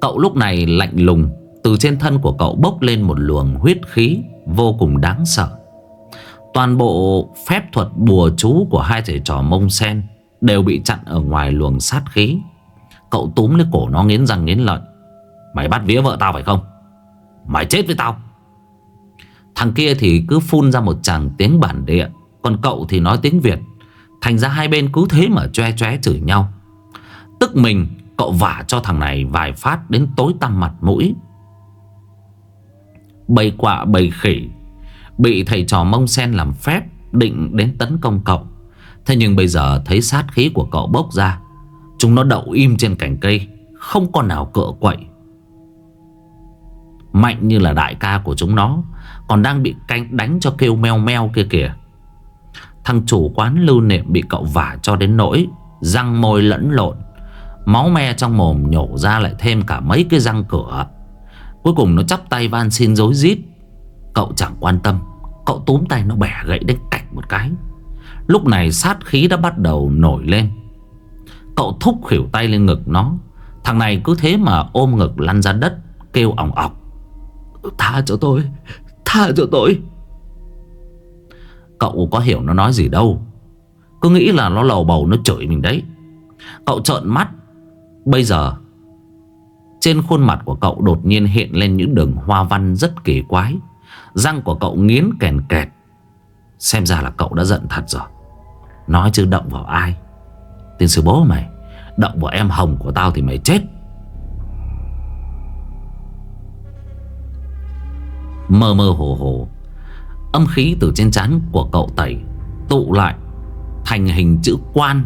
Cậu lúc này lạnh lùng, Từ trên thân của cậu bốc lên một luồng huyết khí Vô cùng đáng sợ. Toàn bộ phép thuật bùa chú của hai thầy trò mông sen Đều bị chặn ở ngoài luồng sát khí. Cậu túm lấy cổ nó nghiến răng nghiến lợi. Mày bắt vía vợ tao phải không? Mày chết với tao. Thằng kia thì cứ phun ra một chàng tiếng bản địa. Còn cậu thì nói tiếng Việt. Thành ra hai bên cứ thế mà choe choe chửi nhau. Tức mình, Cậu vả cho thằng này vài phát đến tối tăm mặt mũi. Bầy quạ, bầy khỉ. Bị thầy trò mông sen làm phép, Định đến tấn công cậu. Thế nhưng bây giờ thấy sát khí của cậu bốc ra. Chúng nó đậu im trên cành cây, Không con nào cựa quậy. Mạnh như là đại ca của chúng nó, Còn đang bị canh đánh cho kêu meo meo kia kìa. Thằng chủ quán lưu niệm bị cậu vả cho đến nỗi Răng môi lẫn lộn, Máu me trong mồm nhổ ra lại thêm cả mấy cái răng cửa. Cuối cùng nó chắp tay van xin dối rít. Cậu chẳng quan tâm, Cậu túm tay nó bẻ gãy đến cạch một cái. Lúc này sát khí đã bắt đầu nổi lên. Cậu thúc khỉu tay lên ngực nó. Thằng này cứ thế mà ôm ngực lăn ra đất, Kêu ỏng ọc. Tha cho tôi. Tha cho tôi. Cậu có hiểu nó nói gì đâu. Cứ nghĩ là nó lầu bầu nó chửi mình đấy. Cậu trợn mắt. Bây giờ, Trên khuôn mặt của cậu đột nhiên hiện lên những đường hoa văn rất kỳ quái. Răng của cậu nghiến kèn kẹt. Xem ra là cậu đã giận thật rồi. Nói chứ động vào ai? Tiên sư bố mày, Động vào em Hồng của tao thì mày chết. Mơ mơ hồ hồ. Âm khí từ trên trán của cậu tẩy Tụ lại Thành hình chữ quan.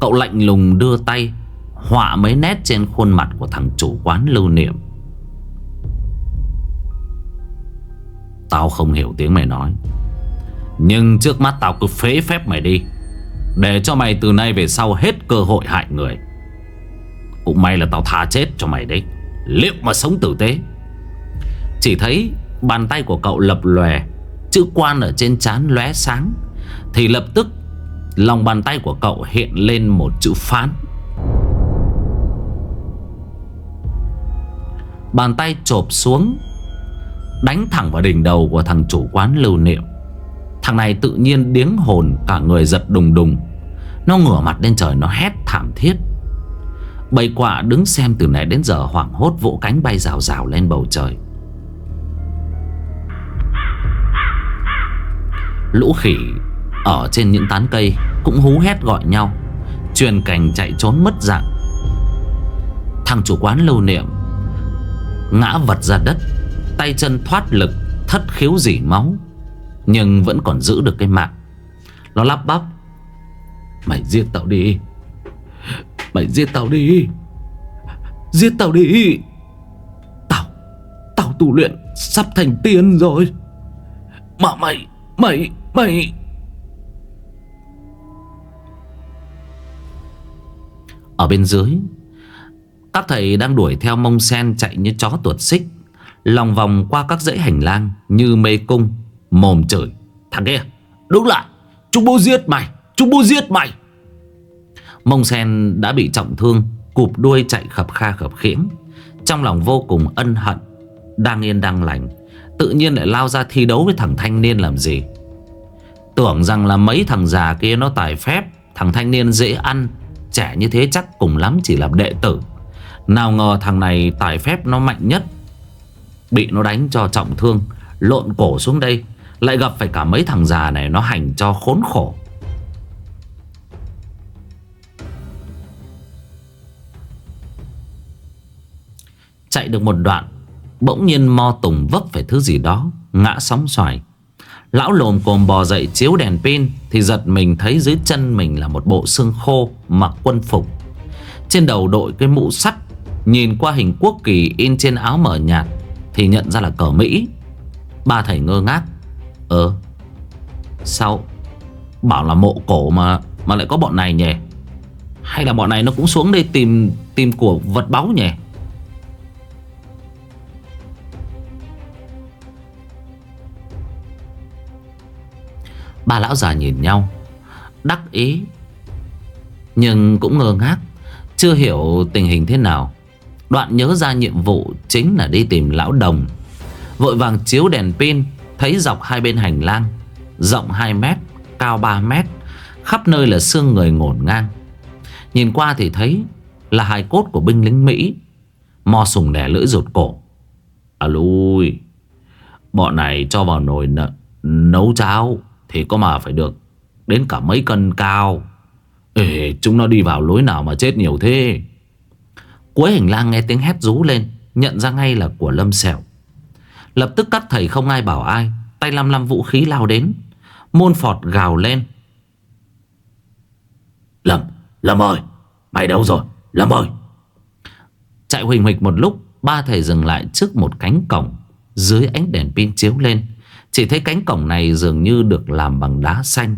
Cậu lạnh lùng đưa tay Họa mấy nét trên khuôn mặt của thằng chủ quán lưu niệm. Tao không hiểu tiếng mày nói, Nhưng trước mắt tao cứ phế phép mày đi, Để cho mày từ nay về sau hết cơ hội hại người. Cũng may là tao tha chết cho mày đấy Liệu mà sống tử tế. Chỉ thấy bàn tay của cậu lập lòe, Chữ quan ở trên trán lóe sáng. Thì lập tức, Lòng bàn tay của cậu hiện lên một chữ phán. Bàn tay chộp xuống, Đánh thẳng vào đỉnh đầu của thằng chủ quán lưu niệm. Thằng này tự nhiên điếng hồn, Cả người giật đùng đùng. Nó ngửa mặt lên trời, nó hét thảm thiết. Bầy quạ đứng xem từ nãy đến giờ hoảng hốt, vỗ cánh bay rào rào lên bầu trời. Lũ khỉ ở trên những tán cây cũng hú hét gọi nhau. Truyền cành chạy trốn mất dạng. Thằng chủ quán lưu niệm, Ngã vật ra đất, Tay chân thoát lực, Thất khiếu dỉ máu, Nhưng vẫn còn giữ được cái mạng. Nó lắp bắp, Mày giết tao đi. Mày giết tao đi. Giết tao đi. Tao Tao tu luyện sắp thành tiên rồi. Mà mày Mày Mày! Ở bên dưới, Các thầy đang đuổi theo mông sen chạy như chó tuột xích, Lòng vòng qua các dãy hành lang Như mê cung, Mồm chửi. Thằng kia đúng lại! Chúng bố giết mày! Chúng bố giết mày! Mông sen đã bị trọng thương, Cụp đuôi chạy khập kha khập khiễng. Trong lòng vô cùng ân hận, Đang yên đang lành, Tự nhiên lại lao ra thi đấu với thằng thanh niên làm gì? Tưởng rằng là mấy thằng già kia nó tài phép, Thằng thanh niên dễ ăn, Trẻ như thế chắc cùng lắm chỉ là đệ tử. Nào ngờ thằng này tài phép nó mạnh nhất, Bị nó đánh cho trọng thương, Lộn cổ xuống đây, Lại gặp phải cả mấy thằng già này Nó hành cho khốn khổ. Chạy được một đoạn, Bỗng nhiên mo tùng vấp phải thứ gì đó, Ngã sóng xoài. Lão lồm cồm bò dậy chiếu đèn pin Thì giật mình thấy dưới chân mình là một bộ xương khô Mặc quân phục. Trên đầu đội cái mũ sắt, Nhìn qua hình quốc kỳ in trên áo mở nhạt Thì nhận ra là cờ Mỹ. Ba thầy ngơ ngác Ờ Sao? Bảo là mộ cổ mà Mà lại có bọn này nhỉ? Hay là bọn này nó cũng xuống đây tìm Tìm của vật báu nhỉ? Ba lão già nhìn nhau Đắc ý Nhưng cũng ngơ ngác Chưa hiểu tình hình thế nào. Đoạn nhớ ra nhiệm vụ Chính là đi tìm lão đồng. Vội vàng chiếu đèn pin Thấy dọc hai bên hành lang Rộng 2 mét, cao 3 mét Khắp nơi là xương người ngổn ngang. Nhìn qua thì thấy Là hài cốt của binh lính Mỹ Mò sùng đẻ lưỡi rụt cổ. À lui Bọn này cho vào nồi nấu cháo thì có mà phải được Đến cả mấy cân cao. Ê chúng nó đi vào lối nào mà chết nhiều thế? Cuối hành lang nghe tiếng hét rú lên Nhận ra ngay là của Lâm Sẹo. Lập tức các thầy không ai bảo ai Tay lăm lăm vũ khí lao đến. Môn phọt gào lên. Lâm, Lâm ơi Mày đâu rồi, Lâm ơi! Chạy huỳnh huỳnh một lúc Ba thầy dừng lại trước một cánh cổng Dưới ánh đèn pin chiếu lên chỉ thấy cánh cổng này dường như được làm bằng đá xanh.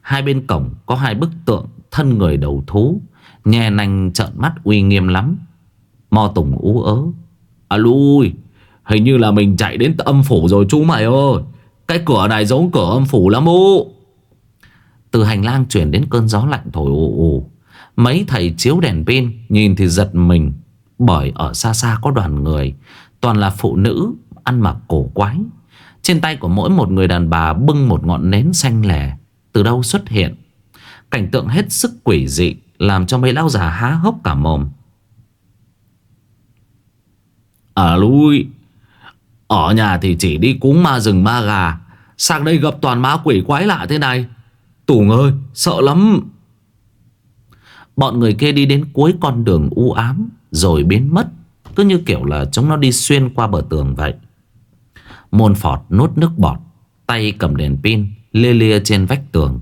Hai bên cổng có hai bức tượng thân người đầu thú Nhè nành trợn mắt uy nghiêm lắm. Mo Tùng ú ớ. À lui Hình như là mình chạy đến âm phủ rồi chú mày ơi. Cái cửa này giống cửa âm phủ lắm ô Từ hành lang chuyển đến cơn gió lạnh thổi ù ù. Mấy thầy chiếu đèn pin Nhìn thì giật mình, Bởi ở xa xa có đoàn người, Toàn là phụ nữ Ăn mặc cổ quái trên tay của mỗi một người đàn bà bưng một ngọn nến xanh lẻ, Từ đâu xuất hiện. Cảnh tượng hết sức quỷ dị, Làm cho mấy lão già há hốc cả mồm. Ở lui! Ở nhà thì chỉ đi cúng ma rừng ma gà. Sang đây gặp toàn ma quỷ quái lạ thế này. Tùng ơi sợ lắm. Bọn người kia đi đến cuối con đường u ám, Rồi biến mất. Cứ như kiểu là chúng nó đi xuyên qua bờ tường vậy. Môn phọt nuốt nước bọt, Tay cầm đèn pin Lia lia trên vách tường.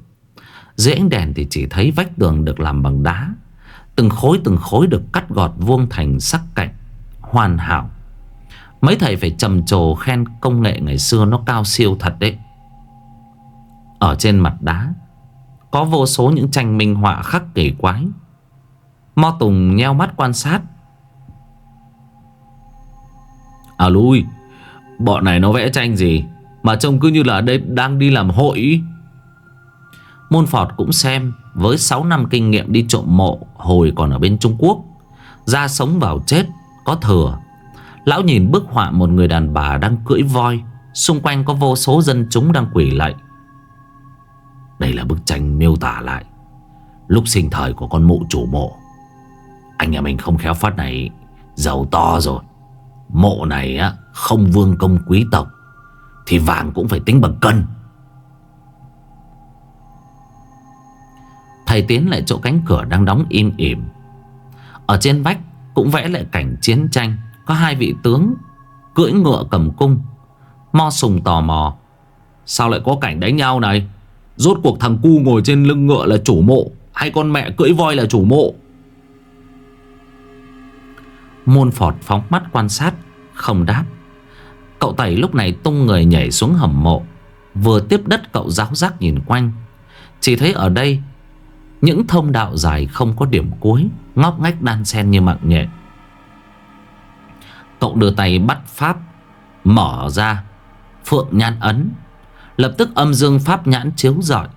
Dưới ánh đèn thì chỉ thấy vách tường được làm bằng đá. Từng khối từng khối được cắt gọt vuông thành sắc cạnh, Hoàn hảo. Mấy thầy phải trầm trồ khen công nghệ ngày xưa nó cao siêu thật đấy. Ở trên mặt đá, Có vô số những tranh minh họa khắc kỳ quái. Mo Tùng nheo mắt quan sát. À lui. Bọn này nó vẽ tranh gì? Mà trông cứ như là đây đang đi làm hội Môn Phọt cũng xem, Với 6 năm kinh nghiệm đi trộm mộ Hồi còn ở bên Trung Quốc, Ra sống vào chết, Có thừa. Lão nhìn bức họa một người đàn bà đang cưỡi voi, Xung quanh có vô số dân chúng đang quỷ lạy. Đây là bức tranh miêu tả lại Lúc sinh thời của con mụ chủ mộ. Anh nhà mình không khéo phát này, Giàu to rồi. Mộ này á, không vương công quý tộc, Thì vàng cũng phải tính bằng cân. Thầy tiến lại chỗ cánh cửa đang đóng im ỉm. Ở trên vách cũng vẽ lại cảnh chiến tranh, Có hai vị tướng Cưỡi ngựa cầm cung, Mo sùng tò mò. Sao lại có cảnh đánh nhau này? Rốt cuộc thằng cu ngồi trên lưng ngựa là chủ mộ, Hay con mẹ cưỡi voi là chủ mộ? Môn phọt phóng mắt quan sát, Không đáp. Cậu Tẩy lúc này tung người nhảy xuống hầm mộ, Vừa tiếp đất cậu giáo giác nhìn quanh. Chỉ thấy ở đây, Những thông đạo dài không có điểm cuối, Ngóc ngách đan xen như mạng nhện. Cậu đưa tay bắt pháp, Mở ra, Phượng nhan ấn. Lập tức âm dương pháp nhãn chiếu rọi,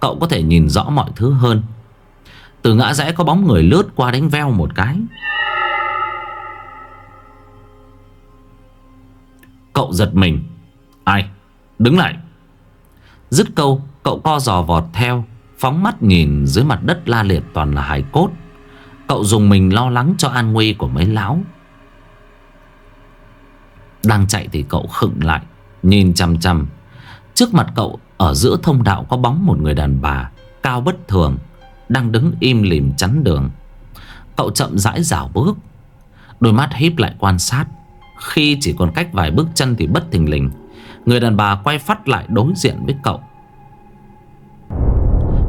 Cậu có thể nhìn rõ mọi thứ hơn. Từ ngã rẽ có bóng người lướt qua đánh veo một cái. Cậu giật mình. Ai? Đứng lại. Dứt câu, Cậu co giò vọt theo, Phóng mắt nhìn dưới mặt đất la liệt toàn là hài cốt. Cậu dùng mình lo lắng cho an nguy của mấy lão. Đang chạy thì cậu khựng lại, Nhìn chằm chằm. Trước mặt cậu, ở giữa thông đạo có bóng một người đàn bà, Cao bất thường, Đang đứng im lìm chắn đường. Cậu chậm rãi rảo bước. Đôi mắt híp lại quan sát. Khi chỉ còn cách vài bước chân thì bất thình lình, Người đàn bà quay phát lại đối diện với cậu.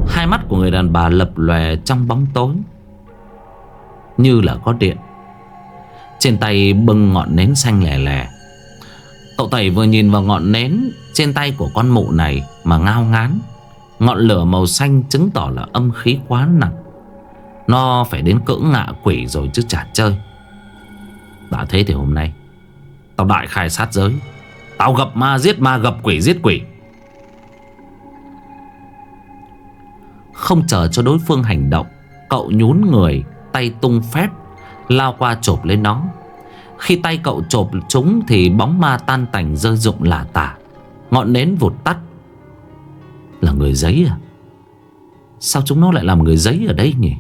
Hai mắt của người đàn bà lập lòe trong bóng tối, Như là có điện. Trên tay bưng ngọn nến xanh lè lè Cậu Tẩy vừa nhìn vào ngọn nến Trên tay của con mụ này Mà ngao ngán. Ngọn lửa màu xanh chứng tỏ là âm khí quá nặng. Nó phải đến cỡ ngạ quỷ rồi chứ chả chơi. Đã thế thì hôm nay Tao đại khai sát giới. Tao gặp ma giết ma, gặp quỷ giết quỷ. Không chờ cho đối phương hành động, Cậu nhún người, Tay tung phép, Lao qua chộp lên nó. Khi tay cậu chộp chúng Thì bóng ma tan tành rơi rụng lả tả. Ngọn nến vụt tắt. Là người giấy à? Sao chúng nó lại làm người giấy ở đây nhỉ?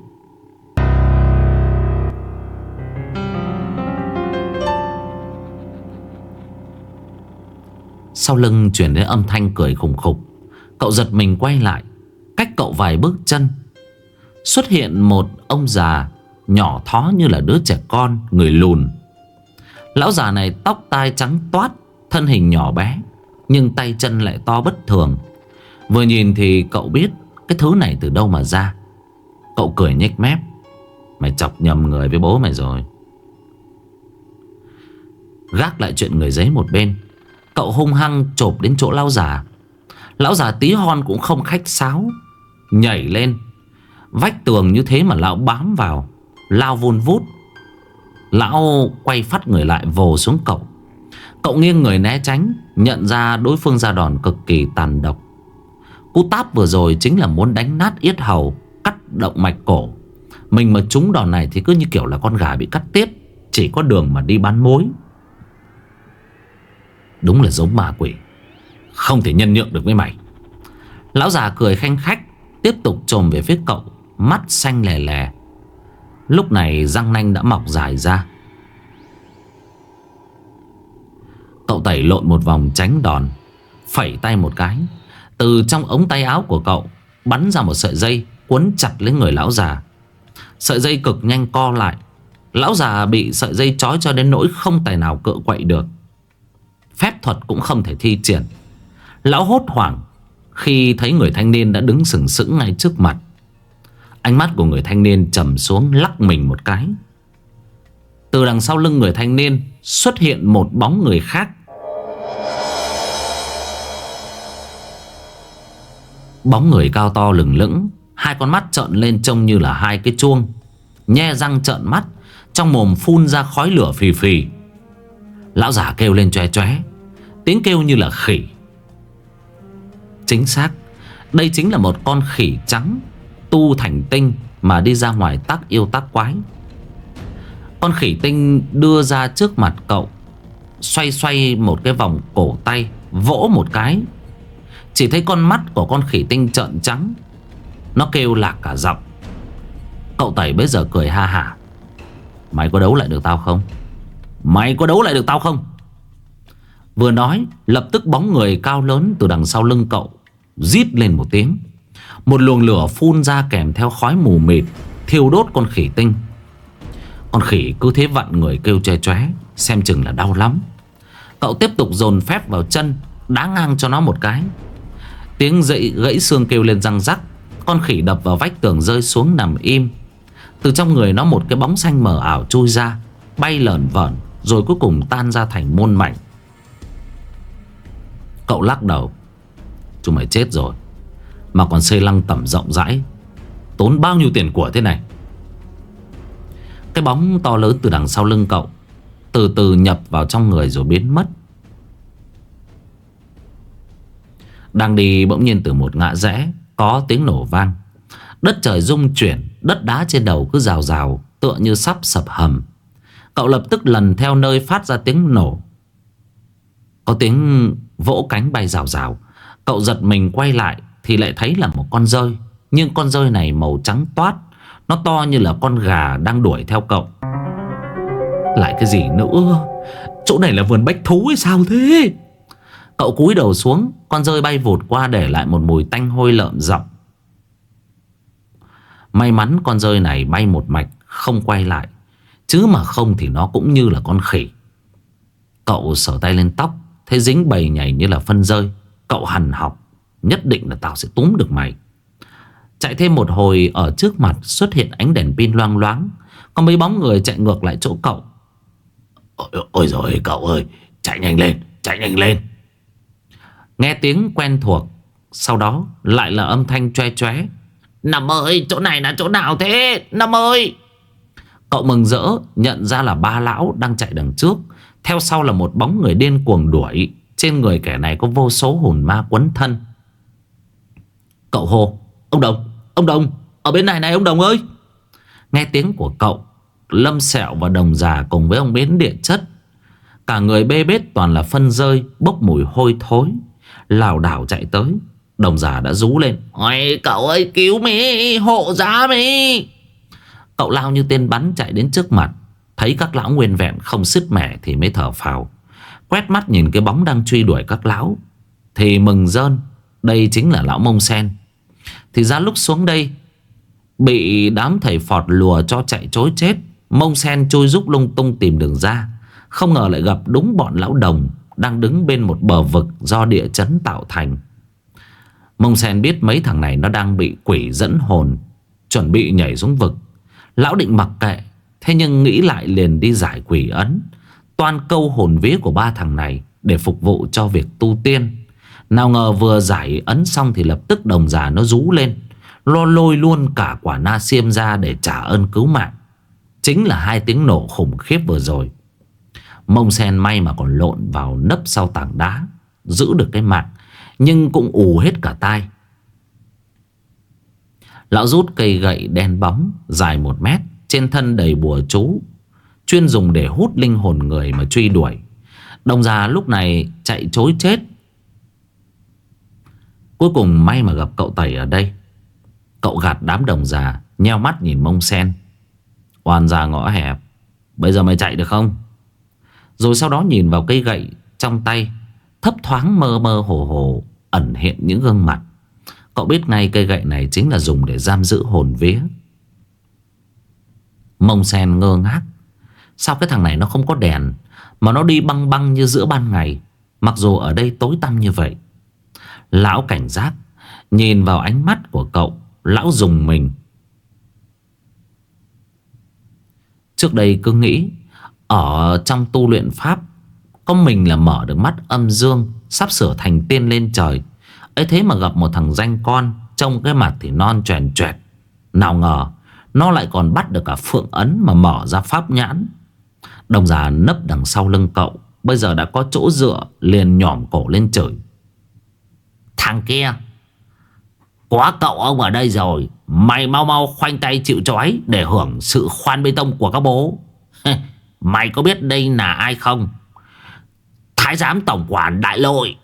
Sau lưng chuyển đến âm thanh cười khủng khục. Cậu giật mình quay lại, Cách cậu vài bước chân. Xuất hiện một ông già Nhỏ thó như là đứa trẻ con, Người lùn. Lão già này tóc tai trắng toát, Thân hình nhỏ bé, Nhưng tay chân lại to bất thường. Vừa nhìn thì cậu biết Cái thứ này từ đâu mà ra. Cậu cười nhếch mép. Mày chọc nhầm người với bố mày rồi. Gác lại chuyện người giấy một bên. Cậu hung hăng chộp đến chỗ lão già. Lão già tí hon cũng không khách sáo, Nhảy lên. Vách tường như thế mà lão bám vào, Lao vun vút. Lão quay phát người lại vồ xuống cậu. Cậu nghiêng người né tránh, Nhận ra đối phương ra đòn cực kỳ tàn độc. Cú táp vừa rồi chính là muốn đánh nát yết hầu, Cắt động mạch cổ. Mình mà trúng đòn này thì cứ như kiểu là con gà bị cắt tiết, Chỉ có đường mà đi bán mối. Đúng là giống ma quỷ. Không thể nhân nhượng được với mày. Lão già cười khanh khách, Tiếp tục trồm về phía cậu, Mắt xanh lè lè. Lúc này răng nanh đã mọc dài ra. Cậu tẩy lộn một vòng tránh đòn, Phẩy tay một cái. Từ trong ống tay áo của cậu, Bắn ra một sợi dây Quấn chặt lấy người lão già. Sợi dây cực nhanh co lại. Lão già bị sợi dây trói cho đến nỗi không tài nào cựa quậy được. Phép thuật cũng không thể thi triển. Lão hốt hoảng Khi thấy người thanh niên đã đứng sừng sững ngay trước mặt. Ánh mắt của người thanh niên trầm xuống lắc mình một cái. Từ đằng sau lưng người thanh niên Xuất hiện một bóng người khác. Bóng người cao to lừng lững, Hai con mắt trợn lên trông như là hai cái chuông, Nhe răng trợn mắt, Trong mồm phun ra khói lửa phì phì. Lão giả kêu lên choe choe. Tiếng kêu như là khỉ. Chính xác, Đây chính là một con khỉ trắng, Tu thành tinh Mà đi ra ngoài tác yêu tác quái. Con khỉ tinh đưa ra trước mặt cậu, Xoay xoay một cái vòng cổ tay, Vỗ một cái. Chỉ thấy con mắt của con khỉ tinh trợn trắng, Nó kêu lạc cả giọng. Cậu tẩy bây giờ cười ha hả. Mày có đấu lại được tao không? Mày có đấu lại được tao không? Vừa nói, Lập tức bóng người cao lớn từ đằng sau lưng cậu, Rít lên một tiếng. Một luồng lửa phun ra kèm theo khói mù mịt, Thiêu đốt con khỉ tinh. Con khỉ cứ thế vặn người kêu che chóe, Xem chừng là đau lắm. Cậu tiếp tục dồn phép vào chân, Đá ngang cho nó một cái. Tiếng dậy gãy xương kêu lên răng rắc, Con khỉ đập vào vách tường rơi xuống nằm im. Từ trong người nó một cái bóng xanh mờ ảo chui ra, Bay lởn vởn, Rồi cuối cùng tan ra thành môn mảnh. Cậu lắc đầu. Chúng mày chết rồi. Mà còn xây lăng tẩm rộng rãi. Tốn bao nhiêu tiền của thế này? Cái bóng to lớn từ đằng sau lưng cậu Từ từ nhập vào trong người rồi biến mất. Đang đi bỗng nhiên từ một ngã rẽ, Có tiếng nổ vang. Đất trời rung chuyển, Đất đá trên đầu cứ rào rào, Tựa như sắp sập hầm. Cậu lập tức lần theo nơi phát ra tiếng nổ. Có tiếng vỗ cánh bay rào rào. Cậu giật mình quay lại Thì lại thấy là một con rơi. Nhưng con rơi này màu trắng toát. Nó to như là con gà đang đuổi theo cậu. Lại cái gì nữa? Chỗ này là vườn bách thú hay sao thế? Cậu cúi đầu xuống, Con rơi bay vụt qua để lại một mùi tanh hôi lợm rộng May mắn con rơi này bay một mạch, Không quay lại. Chứ mà không thì nó cũng như là con khỉ. Cậu sở tay lên tóc thế dính bầy nhảy như là phân rơi. Cậu hằn học Nhất định là tao sẽ túm được mày. Chạy thêm một hồi ở trước mặt Xuất hiện ánh đèn pin loang loáng. Có mấy bóng người chạy ngược lại chỗ cậu. Ôi, ôi rồi cậu ơi Chạy nhanh lên Chạy nhanh lên. Nghe tiếng quen thuộc Sau đó lại là âm thanh choe choé. Nằm ơi chỗ này là chỗ nào thế? Nằm ơi! Cậu mừng rỡ nhận ra là ba lão đang chạy đằng trước. Theo sau là một bóng người điên cuồng đuổi. Trên người kẻ này có vô số hồn ma quấn thân. Cậu hô Ông Đồng, ông Đồng Ở bên này này ông Đồng ơi. Nghe tiếng của cậu Lâm sẹo và đồng già cùng với ông bến địa chất. Cả người bê bết toàn là phân rơi Bốc mùi hôi thối. Lảo đảo chạy tới Đồng già đã rú lên. Ôi cậu ơi cứu mi Hộ giá mi Cậu lao như tên bắn chạy đến trước mặt. Thấy các lão nguyên vẹn không sứt mẻ Thì mới thở phào. Quét mắt nhìn cái bóng đang truy đuổi các lão. Thì mừng rơn, Đây chính là lão mông sen. Thì ra lúc xuống đây, Bị đám thầy phọt lùa cho chạy chối chết, Mông sen trôi rúc lung tung tìm đường ra. Không ngờ lại gặp đúng bọn lão đồng Đang đứng bên một bờ vực Do địa chấn tạo thành. Mông sen biết mấy thằng này Nó đang bị quỷ dẫn hồn, Chuẩn bị nhảy xuống vực. Lão định mặc kệ Thế nhưng nghĩ lại liền đi giải quỷ ấn. Toàn câu hồn vía của ba thằng này Để phục vụ cho việc tu tiên. Nào ngờ vừa giải ấn xong Thì lập tức đồng giả nó rú lên. Lo lôi luôn cả quả na xiêm ra Để trả ơn cứu mạng. Chính là hai tiếng nổ khủng khiếp vừa rồi. Mông sen may mà còn lộn vào nấp sau tảng đá, Giữ được cái mạng, Nhưng cũng ù hết cả tai. Lão rút cây gậy đen bóng Dài một mét trên thân đầy bùa chú, Chuyên dùng để hút linh hồn người mà truy đuổi. Đồng già lúc này chạy chối chết. Cuối cùng may mà gặp cậu Tẩy ở đây. Cậu gạt đám đồng già, Nheo mắt nhìn mông sen. Oan già ngõ hẹp, Bây giờ mày chạy được không? Rồi sau đó nhìn vào cây gậy trong tay, Thấp thoáng mơ mơ hồ hồ, Ẩn hiện những gương mặt. Cậu biết ngay cây gậy này chính là dùng để giam giữ hồn vía. Mông sen ngơ ngác. Sao cái thằng này nó không có đèn, Mà nó đi băng băng như giữa ban ngày, Mặc dù ở đây tối tăm như vậy. Lão cảnh giác, Nhìn vào ánh mắt của cậu, Lão dùng mình. Trước đây cứ nghĩ, Ở trong tu luyện pháp, Có mình là mở được mắt âm dương, Sắp sửa thành tiên lên trời. Ấy thế mà gặp một thằng danh con, Trông cái mặt thì non trèn trẹt Nào ngờ nó lại còn bắt được cả phượng ấn Mà mở ra pháp nhãn. Đồng già nấp đằng sau lưng cậu, Bây giờ đã có chỗ dựa, Liền nhỏm cổ lên trời. Thằng kia, quá cậu ông ở đây rồi, Mày mau mau khoanh tay chịu trói Để hưởng sự khoan bê tông của các bố. (laughs) Mày có biết đây là ai không? Thái giám tổng quản đại lội,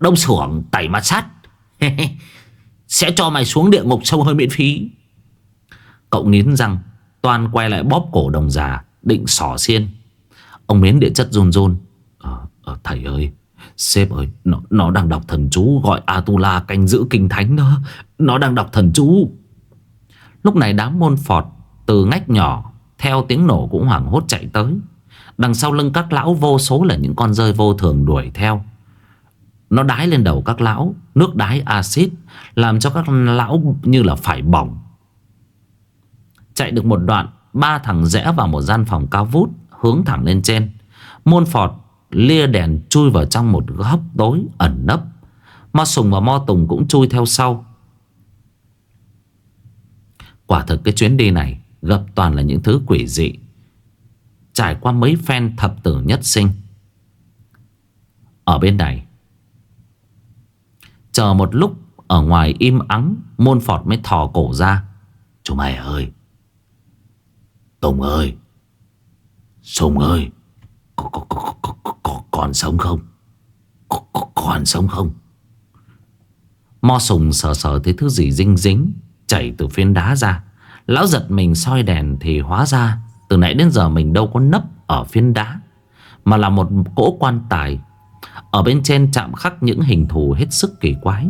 Đông xưởng tẩy mặt sắt. (laughs) Sẽ cho mày xuống địa ngục sâu hơi miễn phí. Cậu nghiến răng Toàn quay lại bóp cổ đồng già Định xỏ xiên. Ông miến địa chất run run. À, à, Thầy ơi Sếp ơi nó, nó đang đọc thần chú Gọi Atula canh giữ kinh thánh đó. Nó đang đọc thần chú. Lúc này đám môn phọt Từ ngách nhỏ Theo tiếng nổ cũng hoảng hốt chạy tới. Đằng sau lưng các lão vô số là những con rơi vô thường đuổi theo. Nó đái lên đầu các lão Nước đái axit Làm cho các lão như là phải bỏng. Chạy được một đoạn, Ba thằng rẽ vào một gian phòng cao vút, Hướng thẳng lên trên. Môn phọt, lia đèn chui vào trong một góc tối ẩn nấp. Mo Sùng và Mo Tùng cũng chui theo sau. Quả thực cái chuyến đi này Gặp toàn là những thứ quỷ dị, Trải qua mấy phen thập tử nhất sinh. Ở bên này, Chờ một lúc Ở ngoài im ắng, Môn phọt mới thò cổ ra. Chú mày ơi Tùng ơi. Sùng ơi có, có, có, có, có, có, Còn sống không? Có, có, Còn sống không? Mo sùng sờ sờ thấy thứ gì dinh dính Chảy từ phiến đá ra. Lão giật mình soi đèn thì hóa ra Từ nãy đến giờ mình đâu có nấp ở phiến đá Mà là một cỗ quan tài. Ở bên trên chạm khắc những hình thù hết sức kỳ quái.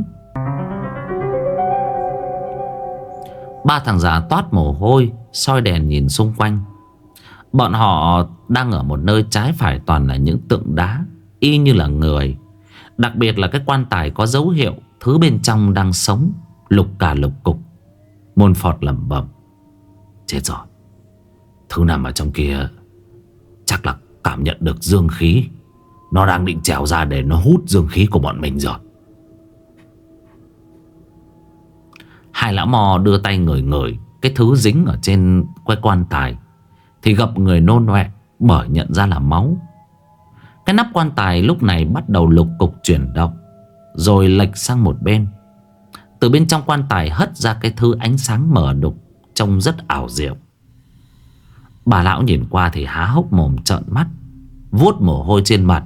Ba thằng già toát mồ hôi soi đèn nhìn xung quanh. Bọn họ đang ở một nơi trái phải toàn là những tượng đá, Y như là người. Đặc biệt là cái quan tài có dấu hiệu Thứ bên trong đang sống, Lục cả lục cục. Môn phọt lẩm bẩm, Chết rồi. Thứ nằm ở trong kia Chắc là cảm nhận được dương khí. Nó đang định trèo ra để nó hút dương khí của bọn mình rồi. Hai lão mò đưa tay ngửi ngửi cái thứ dính ở trên quay quan tài, Thì gặp người nôn ọe Bởi nhận ra là máu. Cái nắp quan tài lúc này bắt đầu lục cục chuyển động, Rồi lệch sang một bên. Từ bên trong quan tài hất ra cái thứ ánh sáng mờ đục Trông rất ảo diệu. Bà lão nhìn qua thì há hốc mồm trợn mắt, vuốt mồ hôi trên mặt.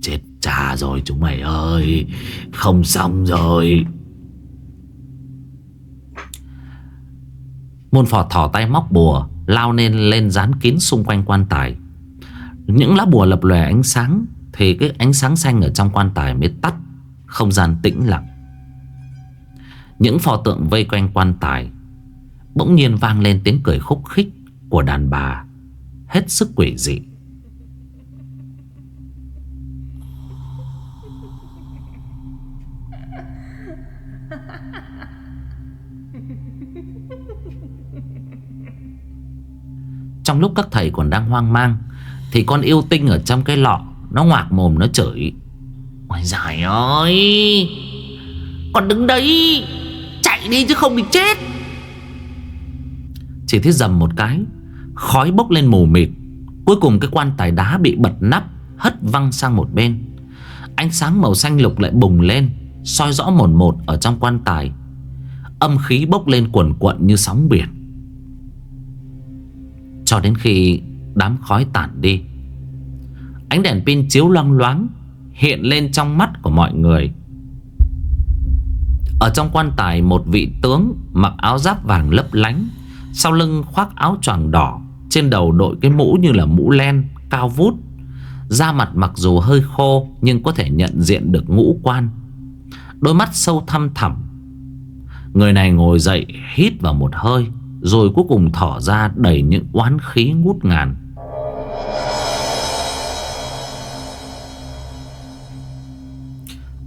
Chết cha rồi, chúng mày ơi, Không xong rồi. Môn phò thỏ tay móc bùa, Lao nên lên dán kín xung quanh quan tài. Những lá bùa lập lòe ánh sáng, Thì cái ánh sáng xanh ở trong quan tài mới tắt, Không gian tĩnh lặng. Những pho tượng vây quanh quan tài, Bỗng nhiên vang lên tiếng cười khúc khích Của đàn bà. Hết sức quỷ dị. Trong lúc các thầy còn đang hoang mang, Thì con yêu tinh ở trong cái lọ, Nó ngoạc mồm, nó chửi. Ôi giời ơi Còn đứng đấy, Chạy đi chứ không bị chết. Chỉ thấy dầm một cái, Khói bốc lên mù mịt. Cuối cùng cái quan tài đá bị bật nắp, Hất văng sang một bên. Ánh sáng màu xanh lục lại bùng lên, soi rõ một một ở trong quan tài. Âm khí bốc lên cuồn cuộn như sóng biển cho đến khi đám khói tản đi. Ánh đèn pin chiếu loang loáng Hiện lên trong mắt của mọi người. Ở trong quan tài, một vị tướng Mặc áo giáp vàng lấp lánh, Sau lưng khoác áo choàng đỏ, Trên đầu đội cái mũ như là mũ len, Cao vút. Da mặt mặc dù hơi khô, Nhưng có thể nhận diện được ngũ quan. Đôi mắt sâu thăm thẳm. Người này ngồi dậy, Hít vào một hơi rồi cuối cùng thỏ ra đầy những oán khí ngút ngàn.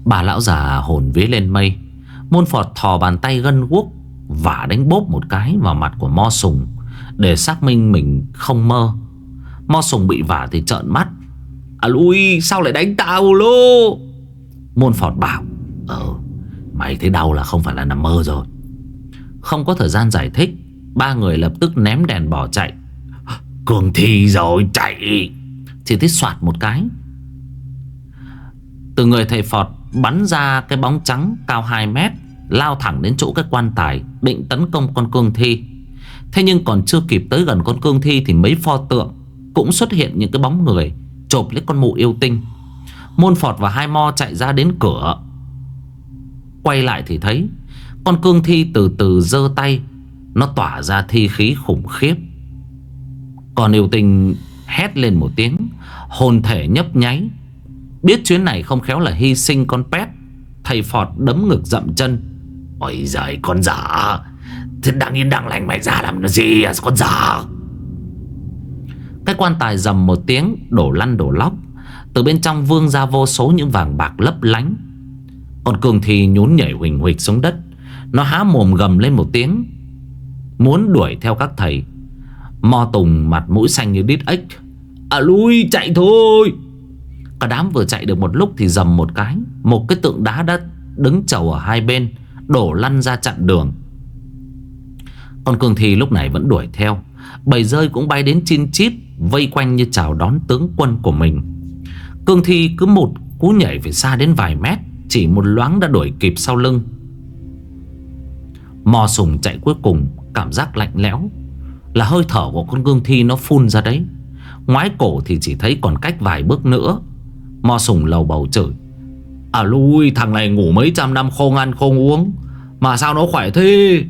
Bà lão già hồn vía lên mây, Môn phọt thò bàn tay gân guốc Và đánh bốp một cái vào mặt của Mo Sùng Để xác minh mình không mơ. Mo Sùng bị vả thì trợn mắt. À lui sao lại đánh tao lô? Môn phọt bảo. Ờ mày thấy đau là không phải là nằm mơ rồi. Không có thời gian giải thích Ba người lập tức ném đèn bỏ chạy. Cường thi rồi, chạy. Chỉ thích soạt một cái. Từ người thầy Phọt Bắn ra cái bóng trắng cao 2 mét, Lao thẳng đến chỗ cái quan tài, Định tấn công con cương thi. Thế nhưng còn chưa kịp tới gần con cương thi Thì mấy pho tượng Cũng xuất hiện những cái bóng người, Chộp lấy con mụ yêu tinh. Môn Phọt và hai mo chạy ra đến cửa. Quay lại thì thấy Con cương thi từ từ giơ tay nó tỏa ra thi khí khủng khiếp. Còn yêu tinh hét lên một tiếng, Hồn thể nhấp nháy. Biết chuyến này không khéo là hy sinh con pet, Thầy Phọt đấm ngực dậm chân. Ôi giời, con giả! Thế đang yên đang lành mày ra làm nó gì à con giả? Cái quan tài dầm một tiếng, Đổ lăn đổ lóc. Từ bên trong vương ra vô số những vàng bạc lấp lánh. Còn cường thì nhún nhảy huỳnh huỳnh xuống đất. Nó há mồm gầm lên một tiếng. Muốn đuổi theo các thầy. Mo Tùng mặt mũi xanh như đít ếch. À lui, chạy thôi. Cả đám vừa chạy được một lúc thì dầm một cái. Một cái tượng đá đã đứng chầu ở hai bên, Đổ lăn ra chặn đường. Con cường thì lúc này vẫn đuổi theo. Bầy rơi cũng bay đến chin chít, Vây quanh như chào đón tướng quân của mình. Cương thi cứ một cú nhảy về xa đến vài mét, Chỉ một loáng đã đuổi kịp sau lưng. Mò sùng chạy cuối cùng Cảm giác lạnh lẽo. Là hơi thở của con cương thi nó phun ra đấy. Ngoái cổ thì chỉ thấy còn cách vài bước nữa. Mò sùng lầu bầu chửi. À lui, thằng này ngủ mấy trăm năm không ăn không uống. Mà sao nó khỏe thế?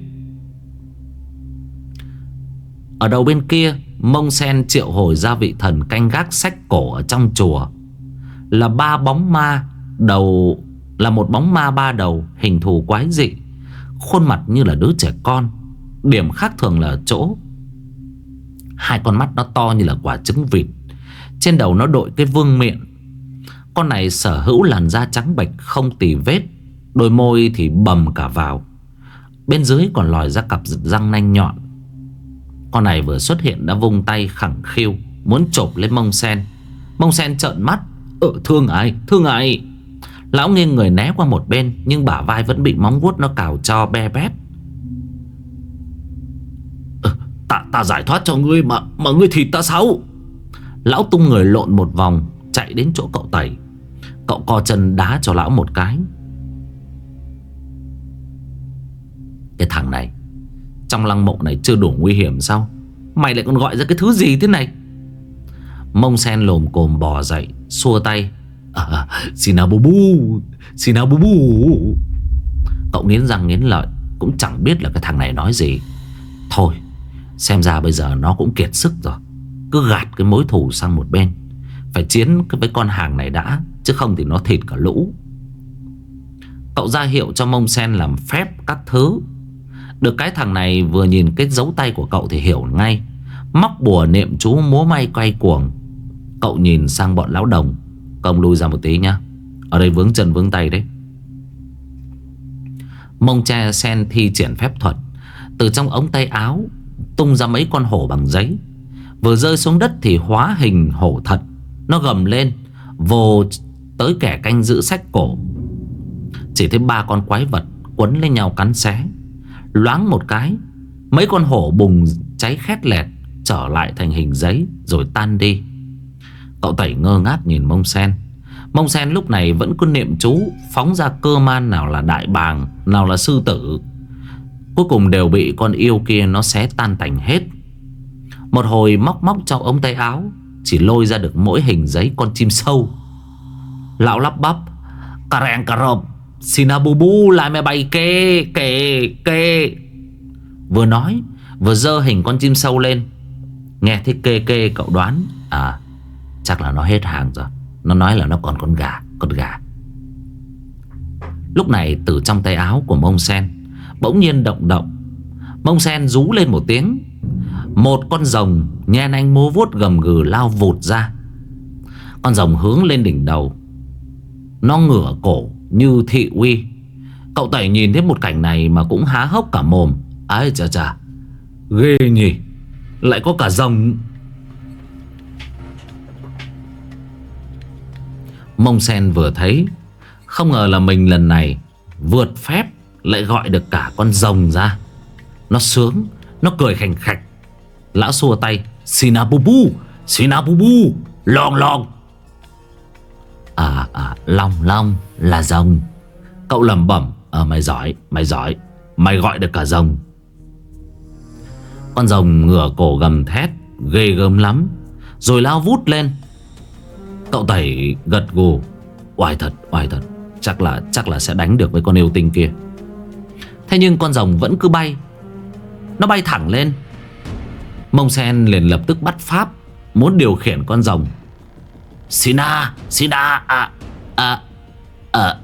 Ở đầu bên kia, Mông sen triệu hồi ra vị thần canh gác sách cổ ở trong chùa. Là ba bóng ma Đầu, là một bóng ma ba đầu, Hình thù quái dị. Khuôn mặt như là đứa trẻ con. Điểm khác thường là ở chỗ Hai con mắt nó to như là quả trứng vịt. Trên đầu nó đội cái vương miệng Con này sở hữu làn da trắng bệch Không tì vết, Đôi môi thì bầm cả vào. Bên dưới còn lòi ra cặp răng nanh nhọn. Con này vừa xuất hiện đã vung tay khẳng khiu, Muốn chộp lên mông sen. Mông sen trợn mắt. Ừ thương ai thương ai? Lão nghiêng người né qua một bên, Nhưng bả vai vẫn bị móng vuốt nó cào cho be bét. Ta, ta giải thoát cho ngươi mà Mà ngươi thịt ta sao Lão tung người lộn một vòng Chạy đến chỗ cậu tẩy Cậu co chân đá cho lão một cái. Cái thằng này Trong lăng mộ này chưa đủ nguy hiểm sao? Mày lại còn gọi ra cái thứ gì thế này? Mông sen lồm cồm bò dậy Xua tay. À, Xin bù bu Xin bù bù Cậu nghiến răng nghiến lợi Cũng chẳng biết là cái thằng này nói gì. Thôi Xem ra bây giờ nó cũng kiệt sức rồi. Cứ gạt cái mối thù sang một bên. Phải chiến với con hàng này đã, Chứ không thì nó thịt cả lũ. Cậu ra hiệu cho mông sen làm phép các thứ. Được cái thằng này vừa nhìn cái dấu tay của cậu thì hiểu ngay. Móc bùa niệm chú múa may quay cuồng. Cậu nhìn sang bọn lão đồng. Công lui ra một tí nhá. Ở đây vướng chân vướng tay đấy. Mông che sen thi triển phép thuật. Từ trong ống tay áo Tung ra mấy con hổ bằng giấy. Vừa rơi xuống đất thì hóa hình hổ thật. Nó gầm lên, Vồ tới kẻ canh giữ sách cổ. Chỉ thấy ba con quái vật Quấn lên nhau cắn xé. Loáng một cái, Mấy con hổ bùng cháy khét lẹt, Trở lại thành hình giấy Rồi tan đi. Cậu tẩy ngơ ngác nhìn mông sen. Mông sen lúc này vẫn cứ niệm chú, Phóng ra cơ man nào là đại bàng, Nào là sư tử. Cuối cùng đều bị con yêu kia nó xé tan tành hết. Một hồi móc móc trong ống tay áo, Chỉ lôi ra được mỗi hình giấy con chim sâu. Lão lắp bắp, Cà rèn cà rộp Sinabubu lại mẹ bay kê kê kê. Vừa nói, Vừa dơ hình con chim sâu lên. Nghe thấy kê kê, cậu đoán À chắc là nó hết hàng rồi. Nó nói là nó còn con gà Con gà. Lúc này từ trong tay áo của mông sen Bỗng nhiên động động Mông sen rú lên một tiếng. Một con rồng nhen anh múa vuốt gầm gừ lao vụt ra. Con rồng hướng lên đỉnh đầu. Nó ngửa cổ như thị uy. Cậu tẩy nhìn thấy một cảnh này mà cũng há hốc cả mồm. Ái chà chà, Ghê nhỉ. Lại có cả rồng. Mông sen vừa thấy, Không ngờ là mình lần này Vượt phép lại gọi được cả con rồng ra. Nó sướng, Nó cười khành khạch. Lão xua tay, Sinabubu Sinabubu, Long long. À à Long long là rồng. Cậu lầm bẩm Ờ mày giỏi Mày giỏi, Mày gọi được cả rồng. Con rồng ngửa cổ gầm thét, Ghê gớm lắm. Rồi lao vút lên. Cậu tẩy gật gù. Oai thật oai thật, Chắc là chắc là sẽ đánh được với con yêu tinh kia. Thế nhưng con rồng vẫn cứ bay. Nó bay thẳng lên. Mông sen liền lập tức bắt pháp Muốn điều khiển con rồng. Sina Sina À À À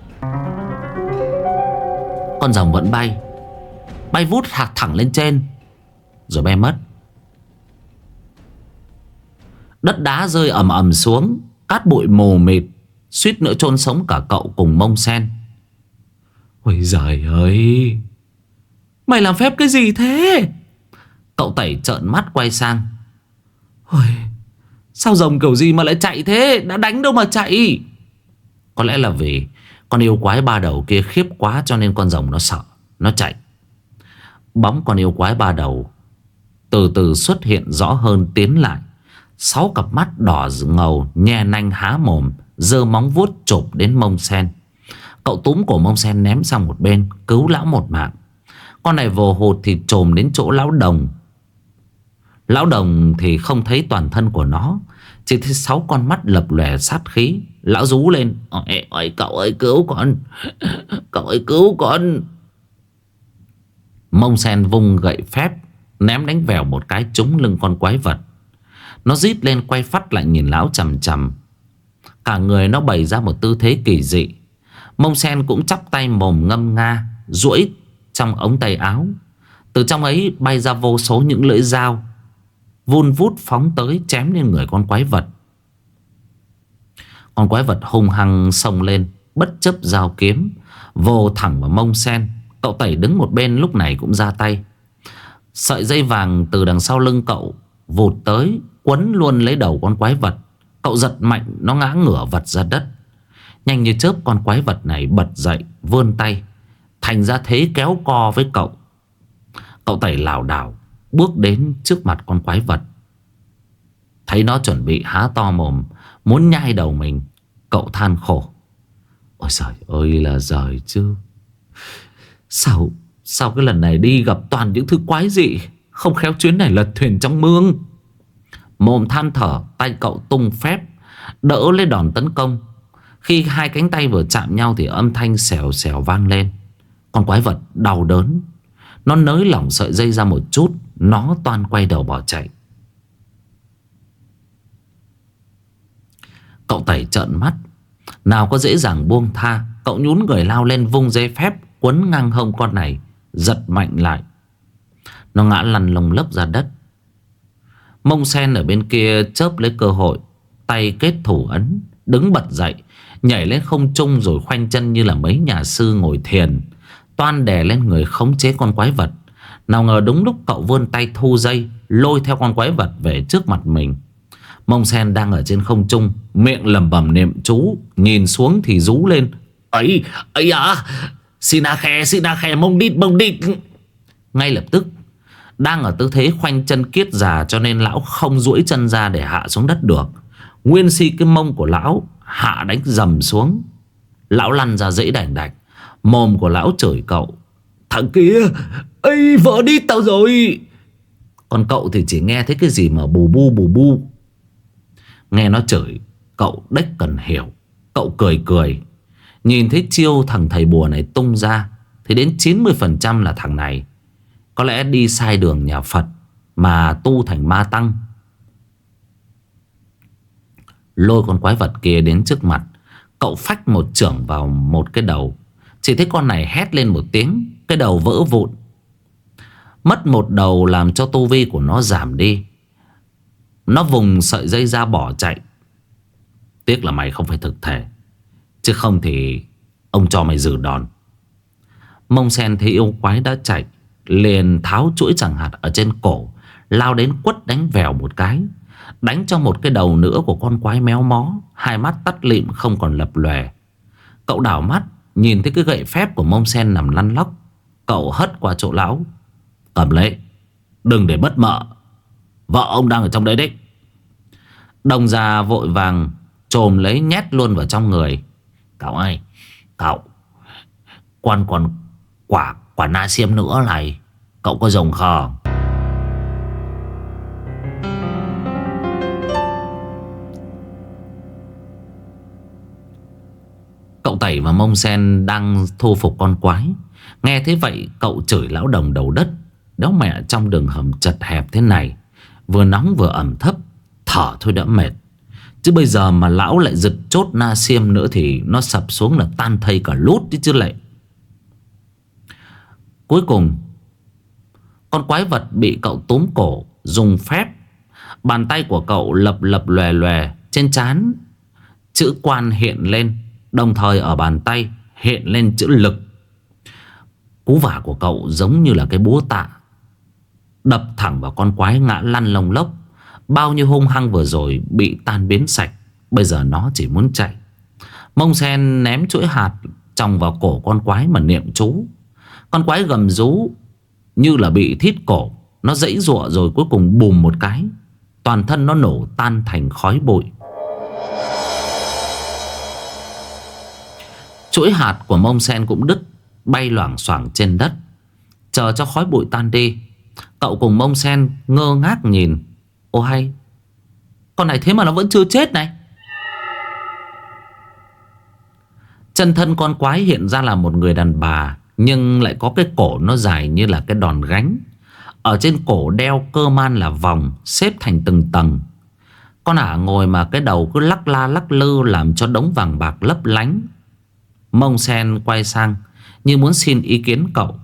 Con rồng vẫn bay. Bay vút hạt thẳng lên trên. Rồi bay mất. Đất đá rơi ầm ầm xuống, Cát bụi mù mịt, Suýt nữa chôn sống cả cậu cùng mông sen. Ôi giời ơi! Mày làm phép cái gì thế? Cậu tẩy trợn mắt quay sang. Ôi Sao rồng kiểu gì mà lại chạy thế? Đã đánh đâu mà chạy? Có lẽ là vì Con yêu quái ba đầu kia khiếp quá Cho nên con rồng nó sợ Nó chạy. Bóng con yêu quái ba đầu Từ từ xuất hiện rõ hơn tiến lại. Sáu cặp mắt đỏ ngầu Nhe nanh há mồm Dơ móng vuốt chộp đến mông sen. Cậu túm cổ mông sen ném sang một bên Cứu lão một mạng con này vồ hụt thì trồm đến chỗ lão đồng. Lão đồng thì không thấy toàn thân của nó Chỉ thấy sáu con mắt lập lòe sát khí. Lão rú lên Ôi, ôi cậu ơi cứu con. (laughs) Cậu ơi cứu con. Mông sen vung gậy phép Ném đánh vèo một cái trúng lưng con quái vật. Nó rít lên quay phát lại nhìn lão chầm chầm Cả người nó bày ra một tư thế kỳ dị. Mông sen cũng chắp tay mồm ngâm nga duỗi trong ống tay áo. Từ trong ấy bay ra vô số những lưỡi dao, Vun vút phóng tới chém lên người con quái vật. Con quái vật hung hăng xông lên, Bất chấp dao kiếm, Vô thẳng vào mông sen. Cậu tẩy đứng một bên lúc này cũng ra tay. Sợi dây vàng từ đằng sau lưng cậu Vụt tới, Quấn luôn lấy đầu con quái vật. Cậu giật mạnh, nó ngã ngửa vật ra đất. Nhanh như chớp, con quái vật này bật dậy, Vươn tay. Thành ra thế kéo co với cậu. Cậu tẩy lảo đảo, Bước đến trước mặt con quái vật. Thấy nó chuẩn bị há to mồm, Muốn nhai đầu mình, Cậu than khổ. Ôi trời ơi là giời chứ. Sao Sao cái lần này đi gặp toàn những thứ quái dị, Không khéo chuyến này lật thuyền trong mương? Mồm than thở, Tay cậu tung phép, Đỡ lấy đòn tấn công. Khi hai cánh tay vừa chạm nhau Thì âm thanh xèo xèo vang lên. Con quái vật đau đớn. Nó nới lỏng sợi dây ra một chút, Nó toan quay đầu bỏ chạy. Cậu tẩy trợn mắt. Nào có dễ dàng buông tha, Cậu nhún người lao lên vung dây phép, Quấn ngang hông con này, Giật mạnh lại. Nó ngã lăn lồng lấp ra đất. Mông sen ở bên kia chớp lấy cơ hội, Tay kết thủ ấn, Đứng bật dậy, Nhảy lên không trung rồi khoanh chân như là mấy nhà sư ngồi thiền. Toan đè lên người khống chế con quái vật. Nào ngờ đúng lúc cậu vươn tay thu dây, Lôi theo con quái vật về trước mặt mình. Mông sen đang ở trên không trung, Miệng lầm bẩm niệm chú, Nhìn xuống thì rú lên. Ấy ấy à xin a khe xin a khe mông đít mông đít. Ngay lập tức, Đang ở tư thế khoanh chân kiết già Cho nên lão không duỗi chân ra để hạ xuống đất được. Nguyên si cái mông của lão Hạ đánh dầm xuống. Lão lăn ra dễ đành đạch. Mồm của lão chửi cậu. Thằng kia ấy vỡ đi tao rồi. Còn cậu thì chỉ nghe thấy cái gì mà bù bu bù bu. Nghe nó chửi, Cậu đếch cần hiểu. Cậu cười cười. Nhìn thấy chiêu thằng thầy bùa này tung ra, Thì đến 90% là thằng này. Có lẽ đi sai đường nhà Phật Mà tu thành ma tăng. Lôi con quái vật kia đến trước mặt. Cậu phách một trưởng vào một cái đầu. Chỉ thấy con này hét lên một tiếng, Cái đầu vỡ vụn. Mất một đầu làm cho tu vi của nó giảm đi. Nó vùng sợi dây ra bỏ chạy. Tiếc là mày không phải thực thể, Chứ không thì Ông cho mày giữ đòn. Mông sen thấy yêu quái đã chạy, Liền tháo chuỗi chẳng hạt ở trên cổ, Lao đến quất đánh vèo một cái. Đánh cho một cái đầu nữa của con quái méo mó, Hai mắt tắt lịm không còn lập lòe. Cậu đảo mắt Nhìn thấy cái gậy phép của mông sen nằm lăn lóc, Cậu hất qua chỗ lão. Cầm lấy, Đừng để mất mợ. Vợ ông đang ở trong đấy đấy. Đồng già vội vàng Trồm lấy nhét luôn vào trong người. Cậu ơi, Cậu Quan còn quả quả na xiêm nữa này, Cậu có dùng không? Tẩy và Mông Sen đang thu phục con quái. Nghe thế vậy, cậu chửi lão đồng đầu đất. Đéo mẹ trong đường hầm chật hẹp thế này. Vừa nóng vừa ẩm thấp. Thở thôi đã mệt. Chứ bây giờ mà lão lại giật chốt na xiêm nữa Thì nó sập xuống là tan thây cả lút chứ chứ lệ. Cuối cùng, Con quái vật bị cậu túm cổ, Dùng phép. Bàn tay của cậu lập lập lòe lòe Trên chán Chữ quan hiện lên. Đồng thời ở bàn tay hiện lên chữ lực. Cú vả của cậu giống như là cái búa tạ, Đập thẳng vào con quái ngã lăn lông lốc. Bao nhiêu hung hăng vừa rồi bị tan biến sạch, Bây giờ nó chỉ muốn chạy. Mông sen ném chuỗi hạt Tròng vào cổ con quái mà niệm chú. Con quái gầm rú Như là bị thít cổ, Nó dãy rụa rồi cuối cùng bùm một cái. Toàn thân nó nổ tan thành khói bụi. Chuỗi hạt của mông sen cũng đứt, Bay loảng xoảng trên đất. Chờ cho khói bụi tan đi, Cậu cùng mông sen ngơ ngác nhìn. Ô hay, Con này thế mà nó vẫn chưa chết này. Chân thân con quái hiện ra là một người đàn bà, Nhưng lại có cái cổ nó dài như là cái đòn gánh. Ở trên cổ đeo cơ man là vòng, Xếp thành từng tầng. Con ả ngồi mà cái đầu cứ lắc la lắc lư Làm cho đống vàng bạc lấp lánh. Mông sen quay sang Như muốn xin ý kiến cậu.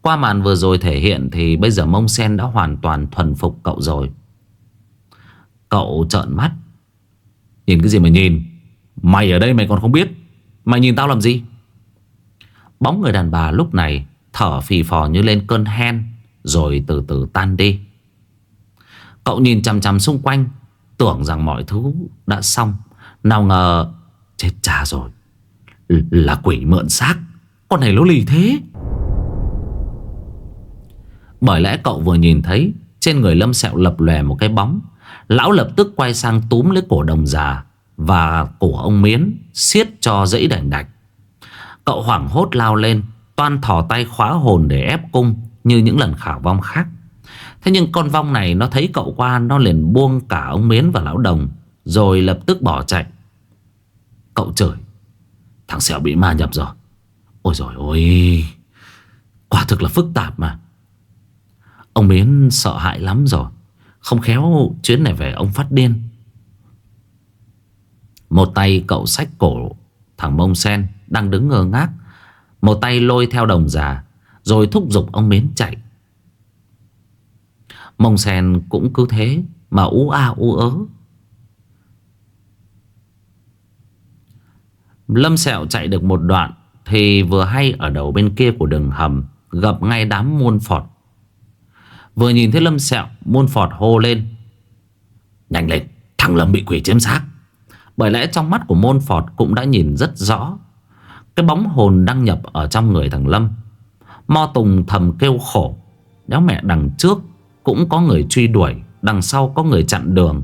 Qua màn vừa rồi thể hiện Thì bây giờ mông sen đã hoàn toàn thuần phục cậu rồi. Cậu trợn mắt. Nhìn cái gì mà nhìn? Mày ở đây mày còn không biết. Mày nhìn tao làm gì? Bóng người đàn bà lúc này Thở phì phò như lên cơn hen Rồi từ từ tan đi. Cậu nhìn chằm chằm xung quanh, Tưởng rằng mọi thứ đã xong. Nào ngờ Chết cha rồi. Là quỷ mượn xác. Con này nó lì thế. Bởi lẽ cậu vừa nhìn thấy, Trên người Lâm Sẹo lập lòe một cái bóng. Lão lập tức quay sang túm lấy cổ đồng già Và cổ ông Miến, siết cho dãy đành đạch. Cậu hoảng hốt lao lên, Toan thò tay khóa hồn để ép cung Như những lần khảo vong khác. Thế nhưng con vong này nó thấy cậu qua, Nó liền buông cả ông Miến và lão đồng, Rồi lập tức bỏ chạy. Cậu chửi. Thằng Sẹo bị ma nhập rồi. Ôi rồi ôi Quả thực là phức tạp mà. Ông Miến sợ hãi lắm rồi. Không khéo chuyến này về ông phát điên. Một tay cậu sách cổ Thằng Mông Sen đang đứng ngơ ngác. Một tay lôi theo đồng già, Rồi thúc giục ông Miến chạy. Mông Sen cũng cứ thế Mà ú a ú ớ. Lâm Sẹo chạy được một đoạn Thì vừa hay ở đầu bên kia của đường hầm Gặp ngay đám muôn phọt. Vừa nhìn thấy Lâm Sẹo, Muôn phọt hô lên. Nhanh lên, thằng Lâm bị quỷ chiếm xác. Bởi lẽ trong mắt của môn phọt Cũng đã nhìn rất rõ. Cái bóng hồn đăng nhập ở trong người thằng Lâm. Mo Tùng thầm kêu khổ. Đéo mẹ đằng trước Cũng có người truy đuổi, Đằng sau có người chặn đường.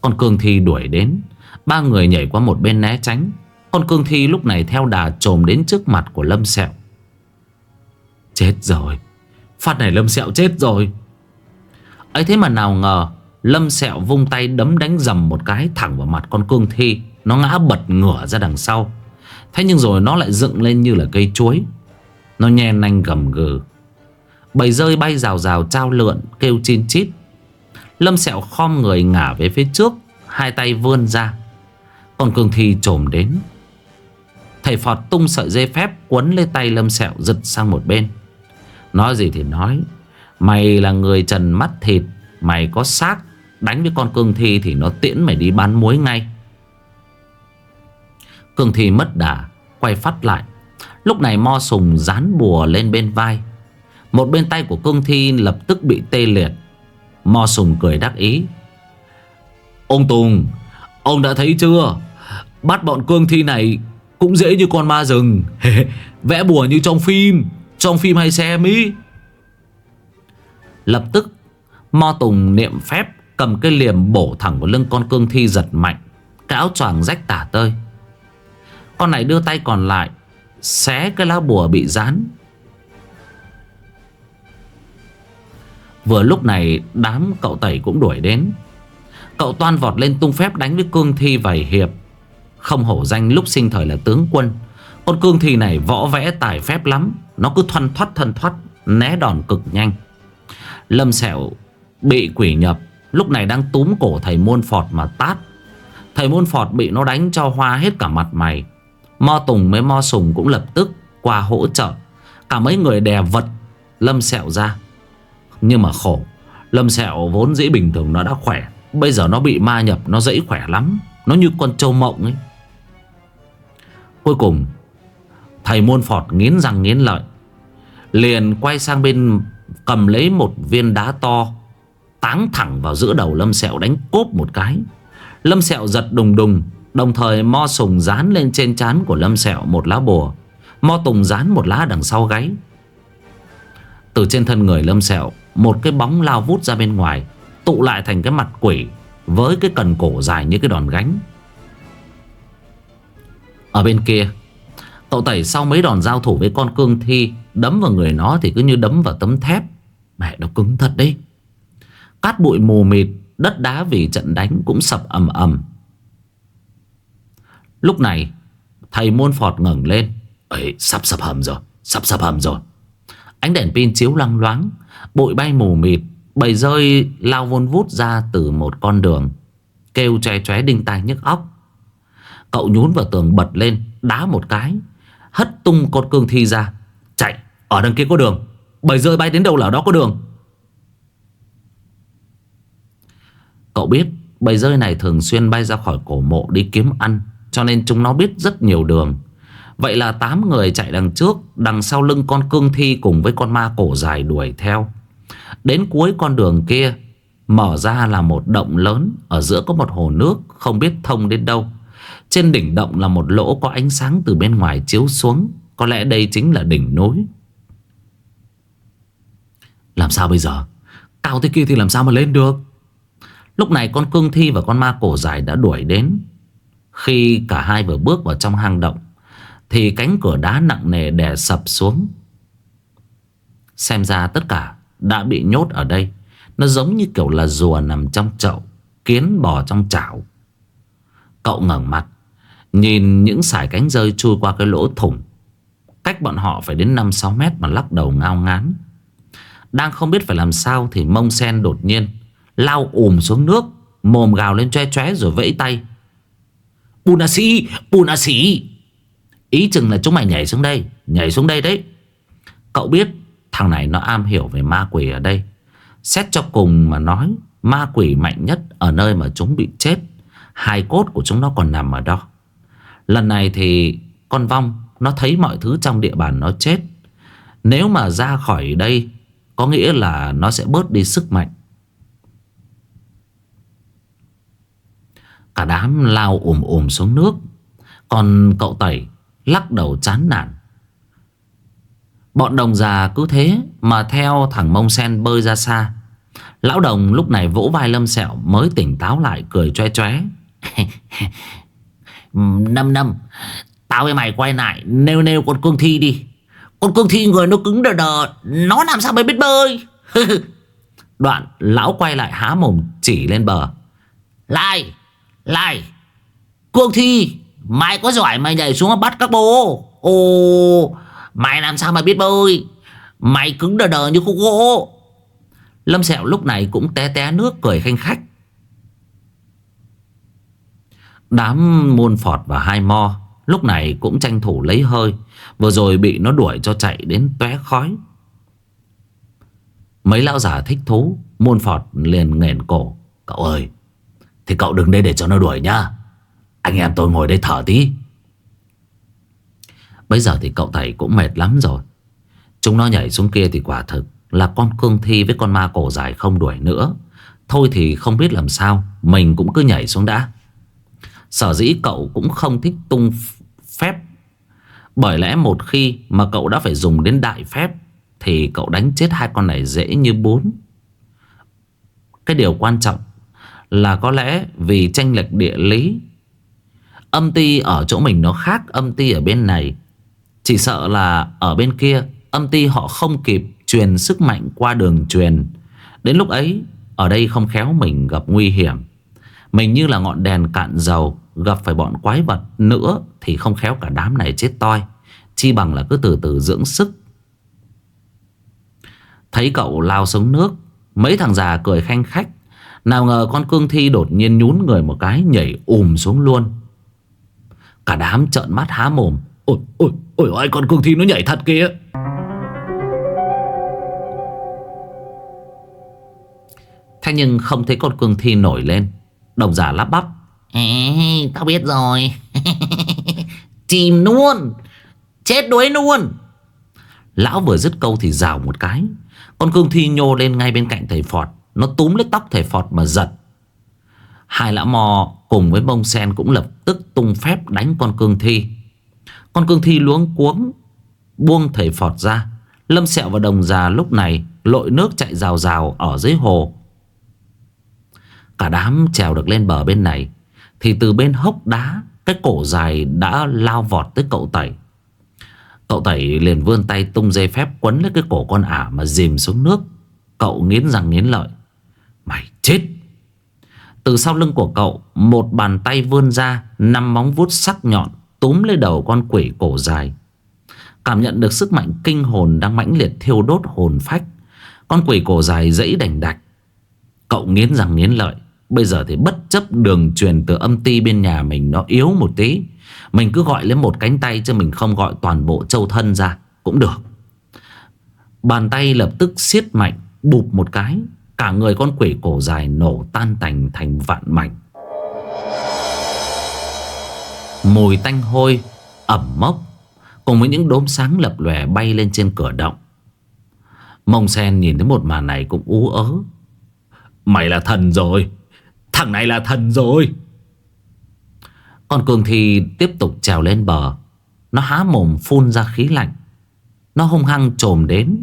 Còn cường thì đuổi đến Ba người nhảy qua một bên né tránh. Con Cương Thi lúc này theo đà trồm đến trước mặt của Lâm Sẹo. Chết rồi. Phát này Lâm Sẹo chết rồi. Ấy thế mà nào ngờ, Lâm Sẹo vung tay đấm đánh dầm một cái Thẳng vào mặt con Cương Thi. Nó ngã bật ngửa ra đằng sau. Thế nhưng rồi nó lại dựng lên như là cây chuối. Nó nhen nanh gầm gừ. Bầy rơi bay rào rào trao lượn, Kêu chin chít. Lâm Sẹo khom người ngả về phía trước, Hai tay vươn ra. Con cương thi trồm đến. Thầy Phọt tung sợi dây phép Quấn lấy tay Lâm Sẹo giật sang một bên. Nói gì thì nói, Mày là người trần mắt thịt, Mày có xác, Đánh với con cương thi thì nó tiễn mày đi bán muối ngay. Cương thi mất đà, Quay phát lại. Lúc này mo sùng dán bùa lên bên vai. Một bên tay của cương thi lập tức bị tê liệt. Mo sùng cười đắc ý. Ông Tùng, Ông đã thấy chưa? Bắt bọn cương thi này Cũng dễ như con ma rừng. (laughs) Vẽ bùa như trong phim. Trong phim hay xem ý. Lập tức, Mo Tùng niệm phép Cầm cái liềm bổ thẳng vào lưng con cương thi giật mạnh. Cái áo choàng rách tả tơi. Con này đưa tay còn lại, Xé cái lá bùa bị dán. Vừa lúc này, đám cậu tẩy cũng đuổi đến. Cậu toan vọt lên tung phép đánh với cương thi vài hiệp. Không hổ danh lúc sinh thời là tướng quân. Con cương thi này võ vẽ tài phép lắm, Nó cứ thoăn thoát thân thoát Né đòn cực nhanh. Lâm Sẹo bị quỷ nhập, Lúc này đang túm cổ thầy môn phọt mà tát. Thầy môn phọt bị nó đánh cho hoa hết cả mặt mày. Mo Tùng với Mo Sùng cũng lập tức qua hỗ trợ. Cả mấy người đè vật Lâm Sẹo ra. Nhưng mà khổ, Lâm Sẹo vốn dĩ bình thường nó đã khỏe. Bây giờ nó bị ma nhập, Nó dễ khỏe lắm. Nó như con trâu mộng ấy. Cuối cùng, Thầy môn phọt nghiến răng nghiến lợi, Liền quay sang bên Cầm lấy một viên đá to, Táng thẳng vào giữa đầu Lâm Sẹo đánh cốp một cái. Lâm Sẹo giật đùng đùng, Đồng thời Mo Sùng dán lên trên trán của Lâm Sẹo một lá bùa. Mo Tùng dán một lá đằng sau gáy. Từ trên thân người Lâm Sẹo, Một cái bóng lao vút ra bên ngoài, Tụ lại thành cái mặt quỷ Với cái cần cổ dài như cái đòn gánh. Ở bên kia, Cậu tẩy sau mấy đòn giao thủ với con cương thi, Đấm vào người nó thì cứ như đấm vào tấm thép. Mẹ, nó cứng thật đấy. Cát bụi mù mịt, Đất đá vì trận đánh cũng sập ầm ầm. Lúc này, Thầy môn phọt ngẩng lên. Ấy sắp sập hầm rồi, Sắp sập hầm rồi. Ánh đèn pin chiếu lăng loáng, Bụi bay mù mịt, Bầy rơi lao vun vút ra từ một con đường, Kêu chóe chóe đinh tai nhức óc. Cậu nhún vào tường bật lên, Đá một cái. Hất tung con cương thi ra. Chạy, ở đằng kia có đường. Bầy rơi bay đến đâu là ở đó có đường. Cậu biết, bầy rơi này thường xuyên bay ra khỏi cổ mộ đi kiếm ăn, Cho nên chúng nó biết rất nhiều đường. Vậy là 8 người chạy đằng trước, Đằng sau lưng con cương thi cùng với con ma cổ dài đuổi theo. Đến cuối con đường kia, Mở ra là một động lớn, Ở giữa có một hồ nước, Không biết thông đến đâu. Trên đỉnh động là một lỗ có ánh sáng từ bên ngoài chiếu xuống. Có lẽ đây chính là đỉnh núi. Làm sao bây giờ? Cao thế kia thì làm sao mà lên được? Lúc này con cương thi và con ma cổ dài đã đuổi đến. Khi cả hai vừa bước vào trong hang động, Thì cánh cửa đá nặng nề đè sập xuống. Xem ra tất cả đã bị nhốt ở đây. Nó giống như kiểu là rùa nằm trong chậu, Kiến bò trong chảo. Cậu ngẩng mặt Nhìn những sải cánh rơi chui qua cái lỗ thủng, Cách bọn họ phải đến 5-6 mét mà lắc đầu ngao ngán. Đang không biết phải làm sao Thì mông sen đột nhiên Lao ùm xuống nước, Mồm gào lên choe choé rồi vẫy tay. Bunasi Bunasi Ý chừng là chúng mày nhảy xuống đây, Nhảy xuống đây đấy. Cậu biết thằng này nó am hiểu về ma quỷ ở đây. Xét cho cùng mà nói, Ma quỷ mạnh nhất ở nơi mà chúng bị chết, Hai cốt của chúng nó còn nằm ở đó. Lần này thì con vong, Nó thấy mọi thứ trong địa bàn nó chết. Nếu mà ra khỏi đây, Có nghĩa là nó sẽ bớt đi sức mạnh. Cả đám lao ùm ùm xuống nước, Còn cậu Tẩy lắc đầu chán nản. Bọn đồng già cứ thế mà theo thằng mông sen bơi ra xa. Lão đồng lúc này vỗ vai lâm sẹo mới tỉnh táo lại, cười choe choé (laughs) Năm năm. Tao với mày quay lại, nêu nêu con cương thi đi. Con cương thi người nó cứng đờ đờ, Nó làm sao mới biết bơi? (laughs) Đoạn, lão quay lại há mồm chỉ lên bờ. Lại Lại. Cương thi, Mày có giỏi mày nhảy xuống bắt các bố. Ồ, Mày làm sao mà biết bơi? Mày cứng đờ đờ như khúc gỗ. Lâm Sẹo lúc này cũng té té nước, cười khanh khách. Đám môn phọt và hai mo, Lúc này cũng tranh thủ lấy hơi, Vừa rồi bị nó đuổi cho chạy đến tóe khói. Mấy lão già thích thú Môn phọt liền nghển cổ, Cậu ơi, Thì cậu đừng đây để cho nó đuổi nhá. Anh em tôi ngồi đây thở tí. Bây giờ thì cậu thầy cũng mệt lắm rồi. Chúng nó nhảy xuống kia thì quả thực Là con cương thi với con ma cổ dài không đuổi nữa. Thôi thì không biết làm sao, Mình cũng cứ nhảy xuống đã. Sở dĩ cậu cũng không thích tung phép. Bởi lẽ một khi mà cậu đã phải dùng đến đại phép, Thì cậu đánh chết hai con này dễ như bốn Cái điều quan trọng là có lẽ vì tranh lệch địa lý, Âm ti ở chỗ mình nó khác âm ti ở bên này. Chỉ sợ là ở bên kia, Âm ti họ không kịp truyền sức mạnh qua đường truyền. Đến lúc ấy, Ở đây không khéo mình gặp nguy hiểm. Mình như là ngọn đèn cạn dầu. Gặp phải bọn quái vật nữa Thì không khéo cả đám này chết toi. Chi bằng là cứ từ từ dưỡng sức. Thấy cậu lao xuống nước, Mấy thằng già cười khanh khách. Nào ngờ con cương thi đột nhiên nhún người một cái, Nhảy ùm xuống luôn. Cả đám trợn mắt há mồm. Ôi ôi ôi ôi, con cương thi nó nhảy thật kìa. Thế nhưng không thấy con cương thi nổi lên. Đồng giả lắp bắp. Ê, tao biết rồi. (laughs) Chìm luôn. Chết đuối luôn. Lão vừa dứt câu thì rào một cái. Con cương thi nhô lên ngay bên cạnh thầy Phọt. Nó túm lấy tóc thầy Phọt mà giật. Hai lão mò cùng với bông sen cũng lập tức tung phép đánh con cương thi. Con cương thi luống cuống Buông thầy Phọt ra. Lâm sẹo và đồng già lúc này Lội nước chạy rào rào ở dưới hồ. Cả đám trèo được lên bờ bên này. Thì từ bên hốc đá, Cái cổ dài đã lao vọt tới cậu Tẩy. Cậu Tẩy liền vươn tay tung dây phép quấn lấy cái cổ con ả mà dìm xuống nước. Cậu nghiến răng nghiến lợi. Mày chết! Từ sau lưng của cậu, Một bàn tay vươn ra, Năm móng vuốt sắc nhọn Túm lấy đầu con quỷ cổ dài. Cảm nhận được sức mạnh kinh hồn Đang mãnh liệt thiêu đốt hồn phách, Con quỷ cổ dài dẫy đành đạch. Cậu nghiến răng nghiến lợi. Bây giờ thì bất chấp đường truyền từ âm ti bên nhà mình nó yếu một tí, Mình cứ gọi lấy một cánh tay chứ mình không gọi toàn bộ châu thân ra, Cũng được. Bàn tay lập tức siết mạnh, Bụp một cái, Cả người con quỷ cổ dài nổ tan tành thành vạn mảnh. Mùi tanh hôi, ẩm mốc, Cùng với những đốm sáng lập lòe bay lên trên cửa động. Mông sen nhìn thấy một màn này cũng ú ớ. Mày là thần rồi Thằng này là thần rồi. Con cường thi tiếp tục trèo lên bờ. Nó há mồm phun ra khí lạnh. Nó hung hăng trồm đến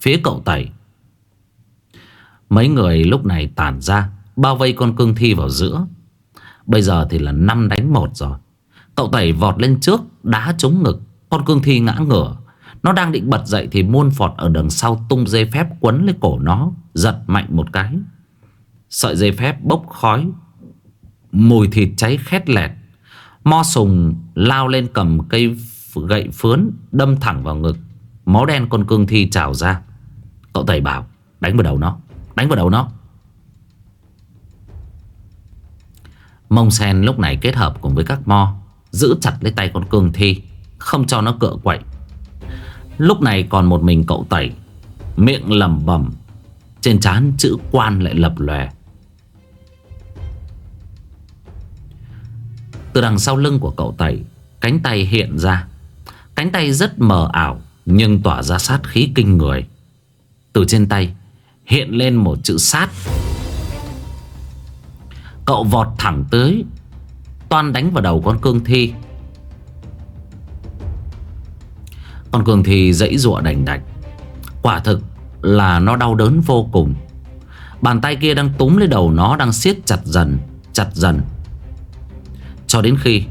Phía cậu tẩy. Mấy người lúc này tản ra, Bao vây con cương thi vào giữa. Bây giờ thì là 5 đánh một rồi. Cậu tẩy vọt lên trước, Đá trúng ngực. Con cương thi ngã ngửa. Nó đang định bật dậy thì muôn phọt ở đằng sau tung dây phép quấn lấy cổ nó, Giật mạnh một cái. Sợi dây phép bốc khói, Mùi thịt cháy khét lẹt. Mo sùng lao lên cầm cây gậy phướn, Đâm thẳng vào ngực. Máu đen con cương thi trào ra. Cậu tẩy bảo, đánh vào đầu nó, Đánh vào đầu nó. Mông sen lúc này kết hợp cùng với các mo, Giữ chặt lấy tay con cương thi, Không cho nó cựa quậy. Lúc này còn một mình cậu tẩy, Miệng lầm bẩm, Trên trán chữ quan lại lập lòe. Từ đằng sau lưng của cậu tẩy Cánh tay hiện ra. Cánh tay rất mờ ảo, Nhưng tỏa ra sát khí kinh người. Từ trên tay, Hiện lên một chữ sát. Cậu vọt thẳng tới, Toan đánh vào đầu con cương thi. Con cương thi dãy rụa đành đạch. Quả thực là nó đau đớn vô cùng. Bàn tay kia đang túm lấy đầu nó, Đang siết chặt dần Chặt dần. Cho đến khi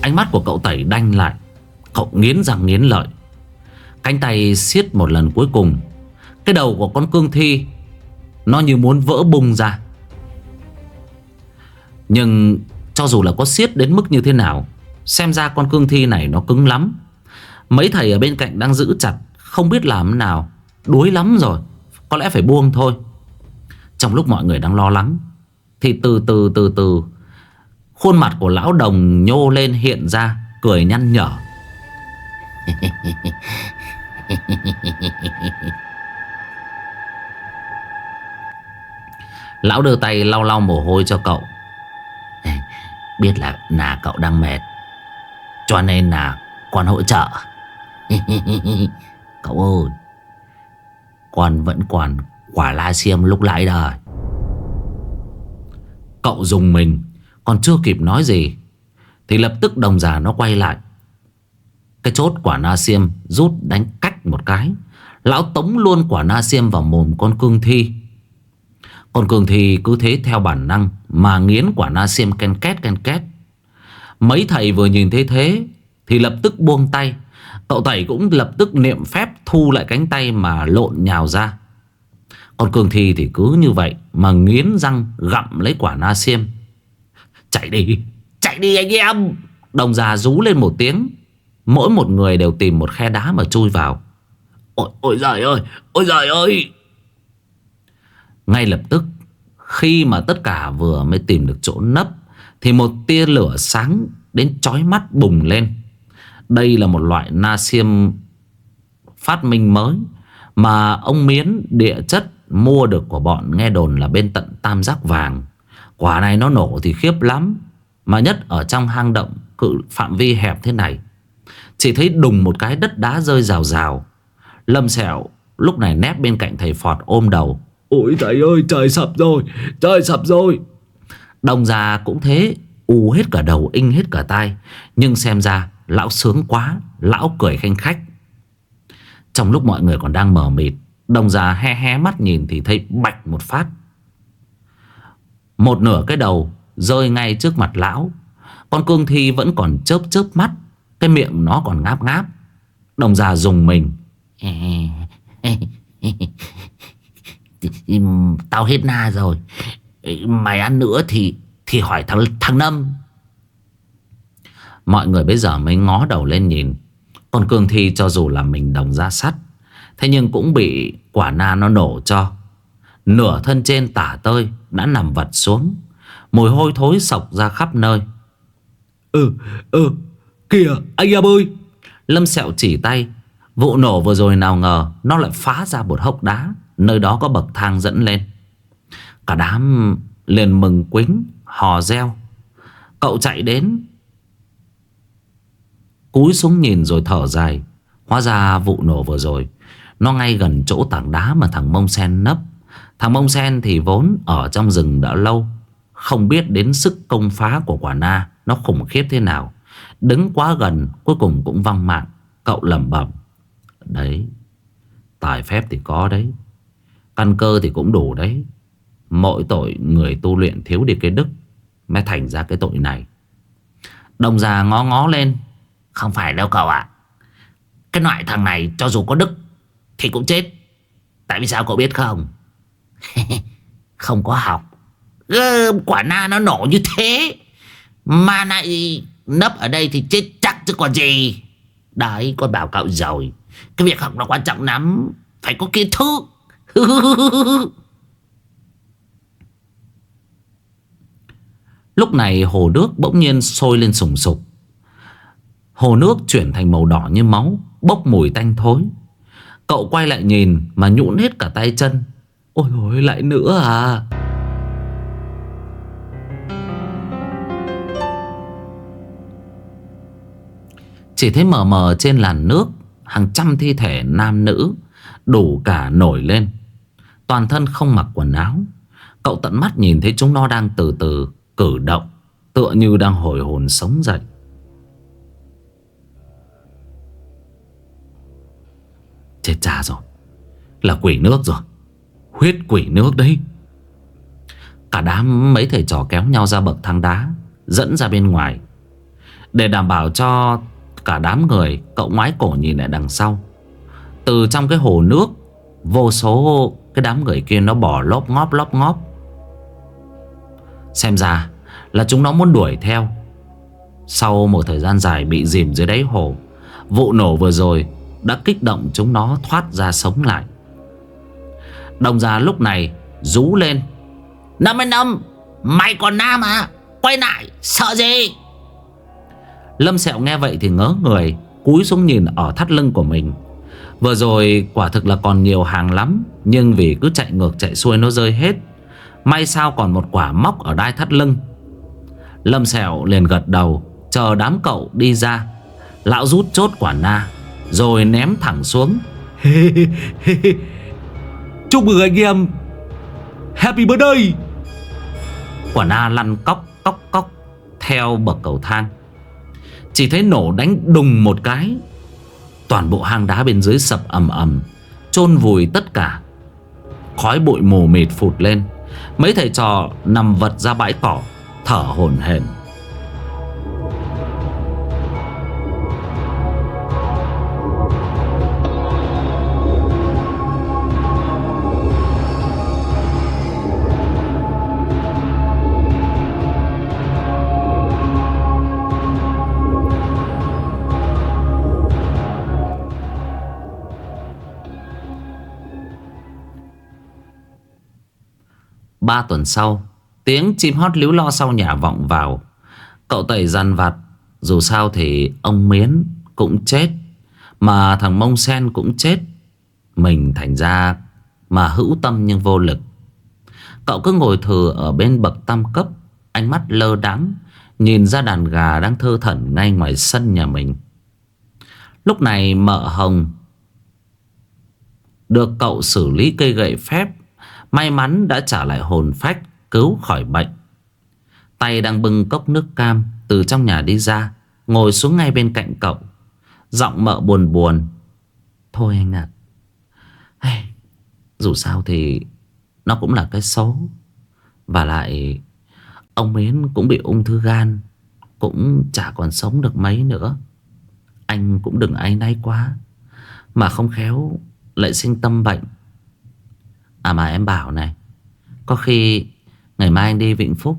Ánh mắt của cậu tẩy đanh lại, Cậu nghiến răng nghiến lợi. Cánh tay siết một lần cuối cùng, Cái đầu của con cương thi Nó như muốn vỡ bung ra. Nhưng cho dù là có siết đến mức như thế nào, Xem ra con cương thi này nó cứng lắm. Mấy thầy ở bên cạnh đang giữ chặt, Không biết làm nào, Đuối lắm rồi, Có lẽ phải buông thôi. Trong lúc mọi người đang lo lắng, Thì từ từ từ từ Khuôn mặt của lão đồng nhô lên hiện ra, Cười nhăn nhở. (laughs) Lão đưa tay lau lau mồ hôi cho cậu. (laughs) Biết là là cậu đang mệt, Cho nên là con hỗ trợ. (laughs) Cậu ơi Con vẫn còn quả la xiêm lúc nãy đời. Cậu dùng mình. Còn chưa kịp nói gì, Thì lập tức đồng già nó quay lại. Cái chốt quả na xiêm Rút đánh cách một cái. Lão tống luôn quả na xiêm vào mồm con cương thi. Con cương thi cứ thế theo bản năng Mà nghiến quả na xiêm ken két ken két. Mấy thầy vừa nhìn thấy thế Thì lập tức buông tay. Cậu tẩy cũng lập tức niệm phép Thu lại cánh tay mà lộn nhào ra. Còn cường thi thì cứ như vậy Mà nghiến răng gặm lấy quả na xiêm. Chạy đi. Chạy đi anh em. Đồng già rú lên một tiếng. Mỗi một người đều tìm một khe đá mà chui vào. Ôi, ôi giời ơi Ôi giời ơi. Ngay lập tức Khi mà tất cả vừa mới tìm được chỗ nấp Thì một tia lửa sáng Đến chói mắt bùng lên. Đây là một loại na xiêm Phát minh mới Mà ông Miến địa chất Mua được của bọn nghe đồn là bên tận tam giác vàng. Quả này nó nổ thì khiếp lắm Mà nhất ở trong hang động Cự phạm vi hẹp thế này. Chỉ thấy đùng một cái đất đá rơi rào rào. Lâm sẹo lúc này nép bên cạnh thầy Phọt ôm đầu. Ôi trời ơi trời sập rồi Trời sập rồi. Đồng già cũng thế U hết cả đầu inh hết cả tai. Nhưng xem ra lão sướng quá Lão cười khanh khách. Trong lúc mọi người còn đang mờ mịt Đồng già he he mắt nhìn thì thấy bạch một phát một nửa cái đầu Rơi ngay trước mặt lão. Con cương thi vẫn còn chớp chớp mắt, Cái miệng nó còn ngáp ngáp. Đồng già dùng mình. (laughs) Tao hết na rồi. Mày ăn nữa thì Thì hỏi thằng thằng Năm Mọi người bây giờ mới ngó đầu lên nhìn. Con cương thi cho dù là mình đồng ra sắt, Thế nhưng cũng bị quả na nó nổ cho. Nửa thân trên tả tơi Đã nằm vật xuống. Mùi hôi thối sọc ra khắp nơi. Ừ ừ Kìa anh em ơi! Lâm sẹo chỉ tay. Vụ nổ vừa rồi nào ngờ Nó lại phá ra một hốc đá Nơi đó có bậc thang dẫn lên. Cả đám liền mừng quính Hò reo. Cậu chạy đến. Cúi xuống nhìn rồi thở dài. Hóa ra vụ nổ vừa rồi Nó ngay gần chỗ tảng đá mà thằng Mông Sen nấp Thằng Mông Sen thì vốn ở trong rừng đã lâu, Không biết đến sức công phá của quả na Nó khủng khiếp thế nào. Đứng quá gần, cuối cùng cũng văng mạng, Cậu lẩm bẩm. Đấy, Tài phép thì có đấy, Căn cơ thì cũng đủ đấy. Mỗi tội người tu luyện thiếu đi cái đức Mới thành ra cái tội này. Đồng già ngó ngó lên, Không phải đâu cậu ạ. Cái loại thằng này cho dù có đức Thì cũng chết. Tại vì sao cậu biết không? (laughs) Không có học. Gơm Quả na nó nổ như thế. Mà lại nấp ở đây thì chết chắc chứ còn gì. Đấy con bảo cậu rồi. Cái việc học nó quan trọng lắm. Phải có kiến thức. (laughs) Lúc này hồ nước bỗng nhiên sôi lên sùng sục. Hồ nước chuyển thành màu đỏ như máu, Bốc mùi tanh thối. Cậu quay lại nhìn mà nhũn hết cả tay chân. Ôi ôi, lại nữa à? Chỉ thấy mờ mờ trên làn nước, Hàng trăm thi thể nam nữ, Đủ cả nổi lên. Toàn thân không mặc quần áo. Cậu tận mắt nhìn thấy chúng nó đang từ từ cử động, Tựa như đang hồi hồn sống dậy. Chết cha rồi. Là quỷ nước rồi. Huyết quỷ nước đấy. Cả đám mấy thầy trò kéo nhau ra bậc thang đá, Dẫn ra bên ngoài. Để đảm bảo cho cả đám người, Cậu ngoái cổ nhìn lại đằng sau. Từ trong cái hồ nước, Vô số cái đám người kia nó bỏ lóp ngóp lóp ngóp. Xem ra là chúng nó muốn đuổi theo. Sau một thời gian dài bị dìm dưới đáy hồ, Vụ nổ vừa rồi đã kích động chúng nó thoát ra sống lại đông ra lúc này rú lên. Năm mươi năm, Mày còn nam à? Quay lại, sợ gì? Lâm Sẹo nghe vậy thì ngớ người, Cúi xuống nhìn ở thắt lưng của mình. Vừa rồi quả thực là còn nhiều hàng lắm, Nhưng vì cứ chạy ngược chạy xuôi nó rơi hết. May sao còn một quả móc ở đai thắt lưng. Lâm Sẹo liền gật đầu, Chờ đám cậu đi ra. Lão rút chốt quả na, Rồi ném thẳng xuống. (laughs) Chúc mừng anh em. Happy birthday. Quả na lăn cóc cóc cóc Theo bậc cầu thang. Chỉ thấy nổ đánh đùng một cái. Toàn bộ hang đá bên dưới sập ầm ầm, chôn vùi tất cả. Khói bụi mù mịt phụt lên. Mấy thầy trò nằm vật ra bãi cỏ, Thở hổn hển. Ba tuần sau, Tiếng chim hót líu lo sau nhà vọng vào. Cậu tẩy dằn vặt, Dù sao thì ông Miến cũng chết, Mà thằng Mông Sen cũng chết. Mình thành ra Mà hữu tâm nhưng vô lực. Cậu cứ ngồi thừ ở bên bậc tam cấp, Ánh mắt lơ đắng Nhìn ra đàn gà đang thơ thẩn ngay ngoài sân nhà mình. Lúc này mợ hồng Được cậu xử lý cây gậy phép May mắn đã trả lại hồn phách, Cứu khỏi bệnh. Tay đang bưng cốc nước cam Từ trong nhà đi ra, Ngồi xuống ngay bên cạnh cậu. Giọng mợ buồn buồn, Thôi anh ạ. À. Dù sao thì Nó cũng là cái xấu. Và lại, Ông Mến cũng bị ung thư gan, Cũng chả còn sống được mấy nữa. Anh cũng đừng áy náy quá, Mà không khéo Lại sinh tâm bệnh mà em bảo này. Có khi Ngày mai anh đi Vĩnh Phúc.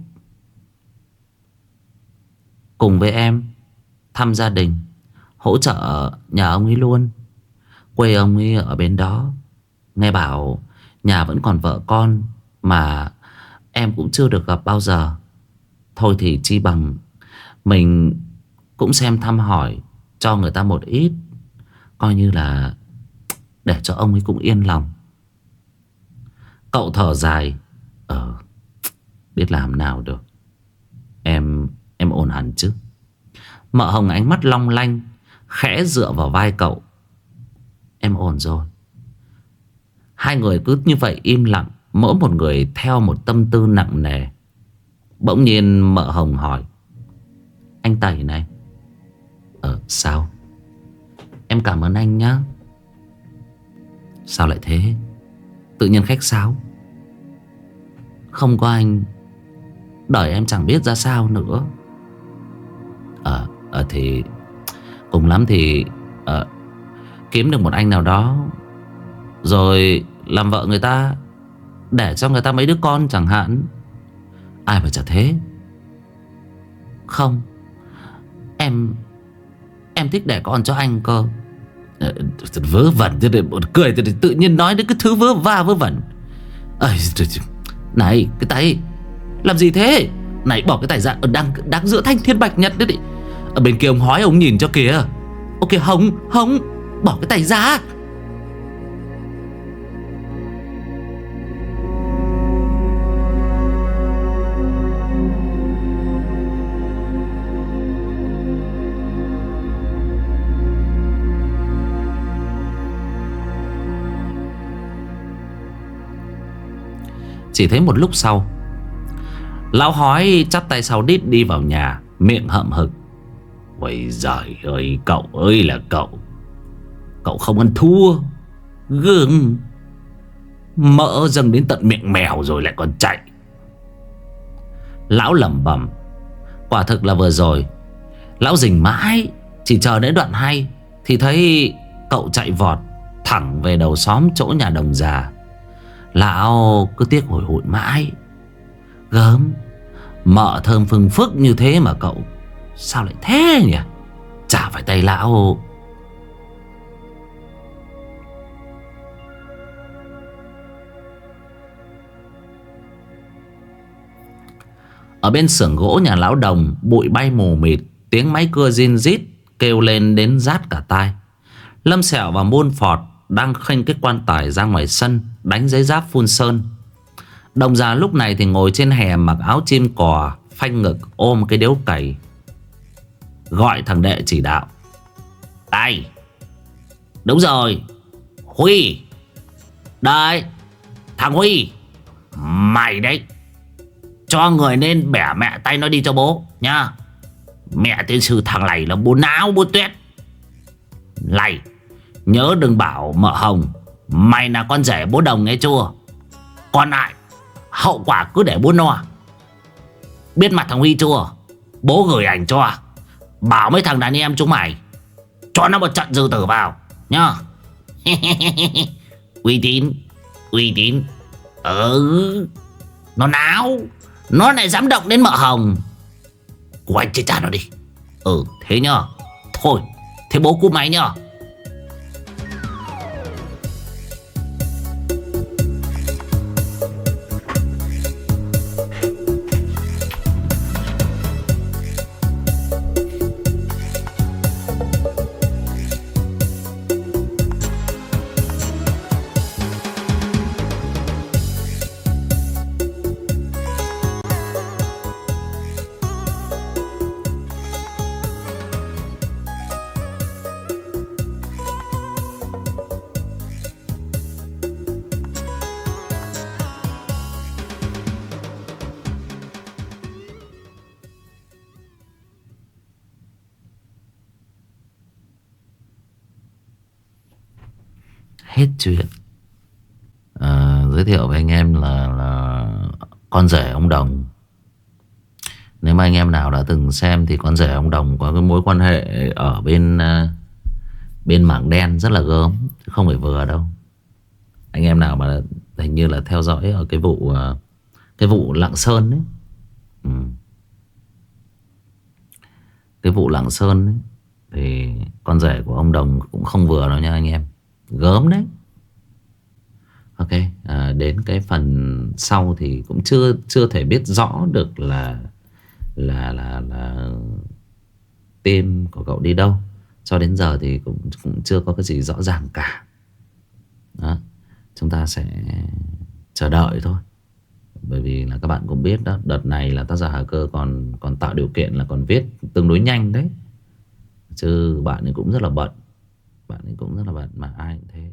Cùng với em Thăm gia đình, Hỗ trợ nhà ông ấy luôn. Quê ông ấy ở bên đó. Nghe bảo Nhà vẫn còn vợ con Mà em cũng chưa được gặp bao giờ. Thôi thì chi bằng Mình cũng xem thăm hỏi Cho người ta một ít. Coi như là Để cho ông ấy cũng yên lòng. Cậu thở dài. Ờ Biết làm nào được. Em Em ổn hẳn chứ? Mợ hồng ánh mắt long lanh, Khẽ dựa vào vai cậu. Em ổn rồi. Hai người cứ như vậy im lặng, Mỗi một người theo một tâm tư nặng nề. Bỗng nhiên mợ hồng hỏi, Anh Tẩy này Ờ sao? Em cảm ơn anh nhá. Sao lại thế? Tự nhiên khách sáo. Không có anh Đời em chẳng biết ra sao nữa. Ờ à, thì Cùng lắm thì à, Kiếm được một anh nào đó Rồi làm vợ người ta Để cho người ta mấy đứa con chẳng hạn. Ai mà chả thế. Không Em Em thích để con cho anh cơ. Ờ, vớ vẩn thế để một cười thì Tự nhiên nói đến cái thứ vớ va vớ vẩn. Ây, Này cái tay. Làm gì thế? Này bỏ cái tài ra ờ, đang, đang giữa thanh thiên bạch nhật đấy đi. Ở bên kia ông hói ông nhìn cho kìa. Ok Hồng Hồng Bỏ cái tay ra. Chỉ thấy một lúc sau. Lão hói chắp tay sau đít đi vào nhà, Miệng hậm hực. Ôi giời ơi, cậu ơi là cậu. Cậu không ăn thua, Gương. Mỡ dâng đến tận miệng mèo rồi lại còn chạy. Lão lẩm bẩm, Quả thực là vừa rồi. Lão rình mãi, Chỉ chờ đến đoạn hay, Thì thấy cậu chạy vọt Thẳng về đầu xóm chỗ nhà đồng già. Lão cứ tiếc hồi hụi mãi. Gớm, Mợ thơm phừng phức như thế mà cậu Sao lại thế nhỉ? Chả phải tay lão. Ở bên xưởng gỗ nhà lão đồng, Bụi bay mù mịt, Tiếng máy cưa zin rít Kêu lên đến rát cả tai. Lâm Sẹo và Môn Phọt Đang khênh cái quan tài ra ngoài sân. Đánh giấy giáp phun sơn. Đồng già lúc này thì ngồi trên hè Mặc áo chim cò, Phanh ngực, ôm cái điếu cày. Gọi thằng đệ chỉ đạo. Đây Đúng rồi, Huy. Đây, Thằng Huy. Mày đấy, Cho người nên bẻ mẹ tay nó đi cho bố nha. Mẹ tiên sư thằng này là bố não bố tuyết. Này, Nhớ đừng bảo mợ hồng Mày là con rể bố đồng nghe chưa Còn lại, Hậu quả cứ để bố no. Biết mặt thằng Huy chưa Bố gửi ảnh cho. Bảo mấy thằng đàn em chúng mày, Cho nó một trận dư tử vào, Nhá. (laughs) Uy tín Uy tín. Ừ Nó náo. Nó lại dám động đến mợ hồng. Của anh chết cha nó đi. Ừ thế nhá. Thôi, Thế bố cúp máy nhá. Con rể ông đồng. Nếu mà anh em nào đã từng xem thì con rể ông đồng có cái mối quan hệ ở bên ờ, bên mảng đen rất là gớm, không phải vừa đâu. Anh em nào mà hình như là theo dõi ở cái vụ ờ, cái vụ lạng sơn ấy. Ừ. cái vụ lạng sơn ấy, thì con rể của ông đồng cũng không vừa đâu nha anh em. Gớm đấy ok à, đến cái phần sau thì cũng chưa chưa thể biết rõ được là là là là tim của cậu đi đâu. Cho đến giờ thì cũng cũng chưa có cái gì rõ ràng cả. Đó chúng ta sẽ chờ đợi thôi. Bởi vì là các bạn cũng biết đó đợt này là tác giả Hà Cơ còn còn tạo điều kiện là còn viết tương đối nhanh đấy. Chứ bạn ấy cũng rất là bận. Bạn ấy cũng rất là bận mà ai cũng thế.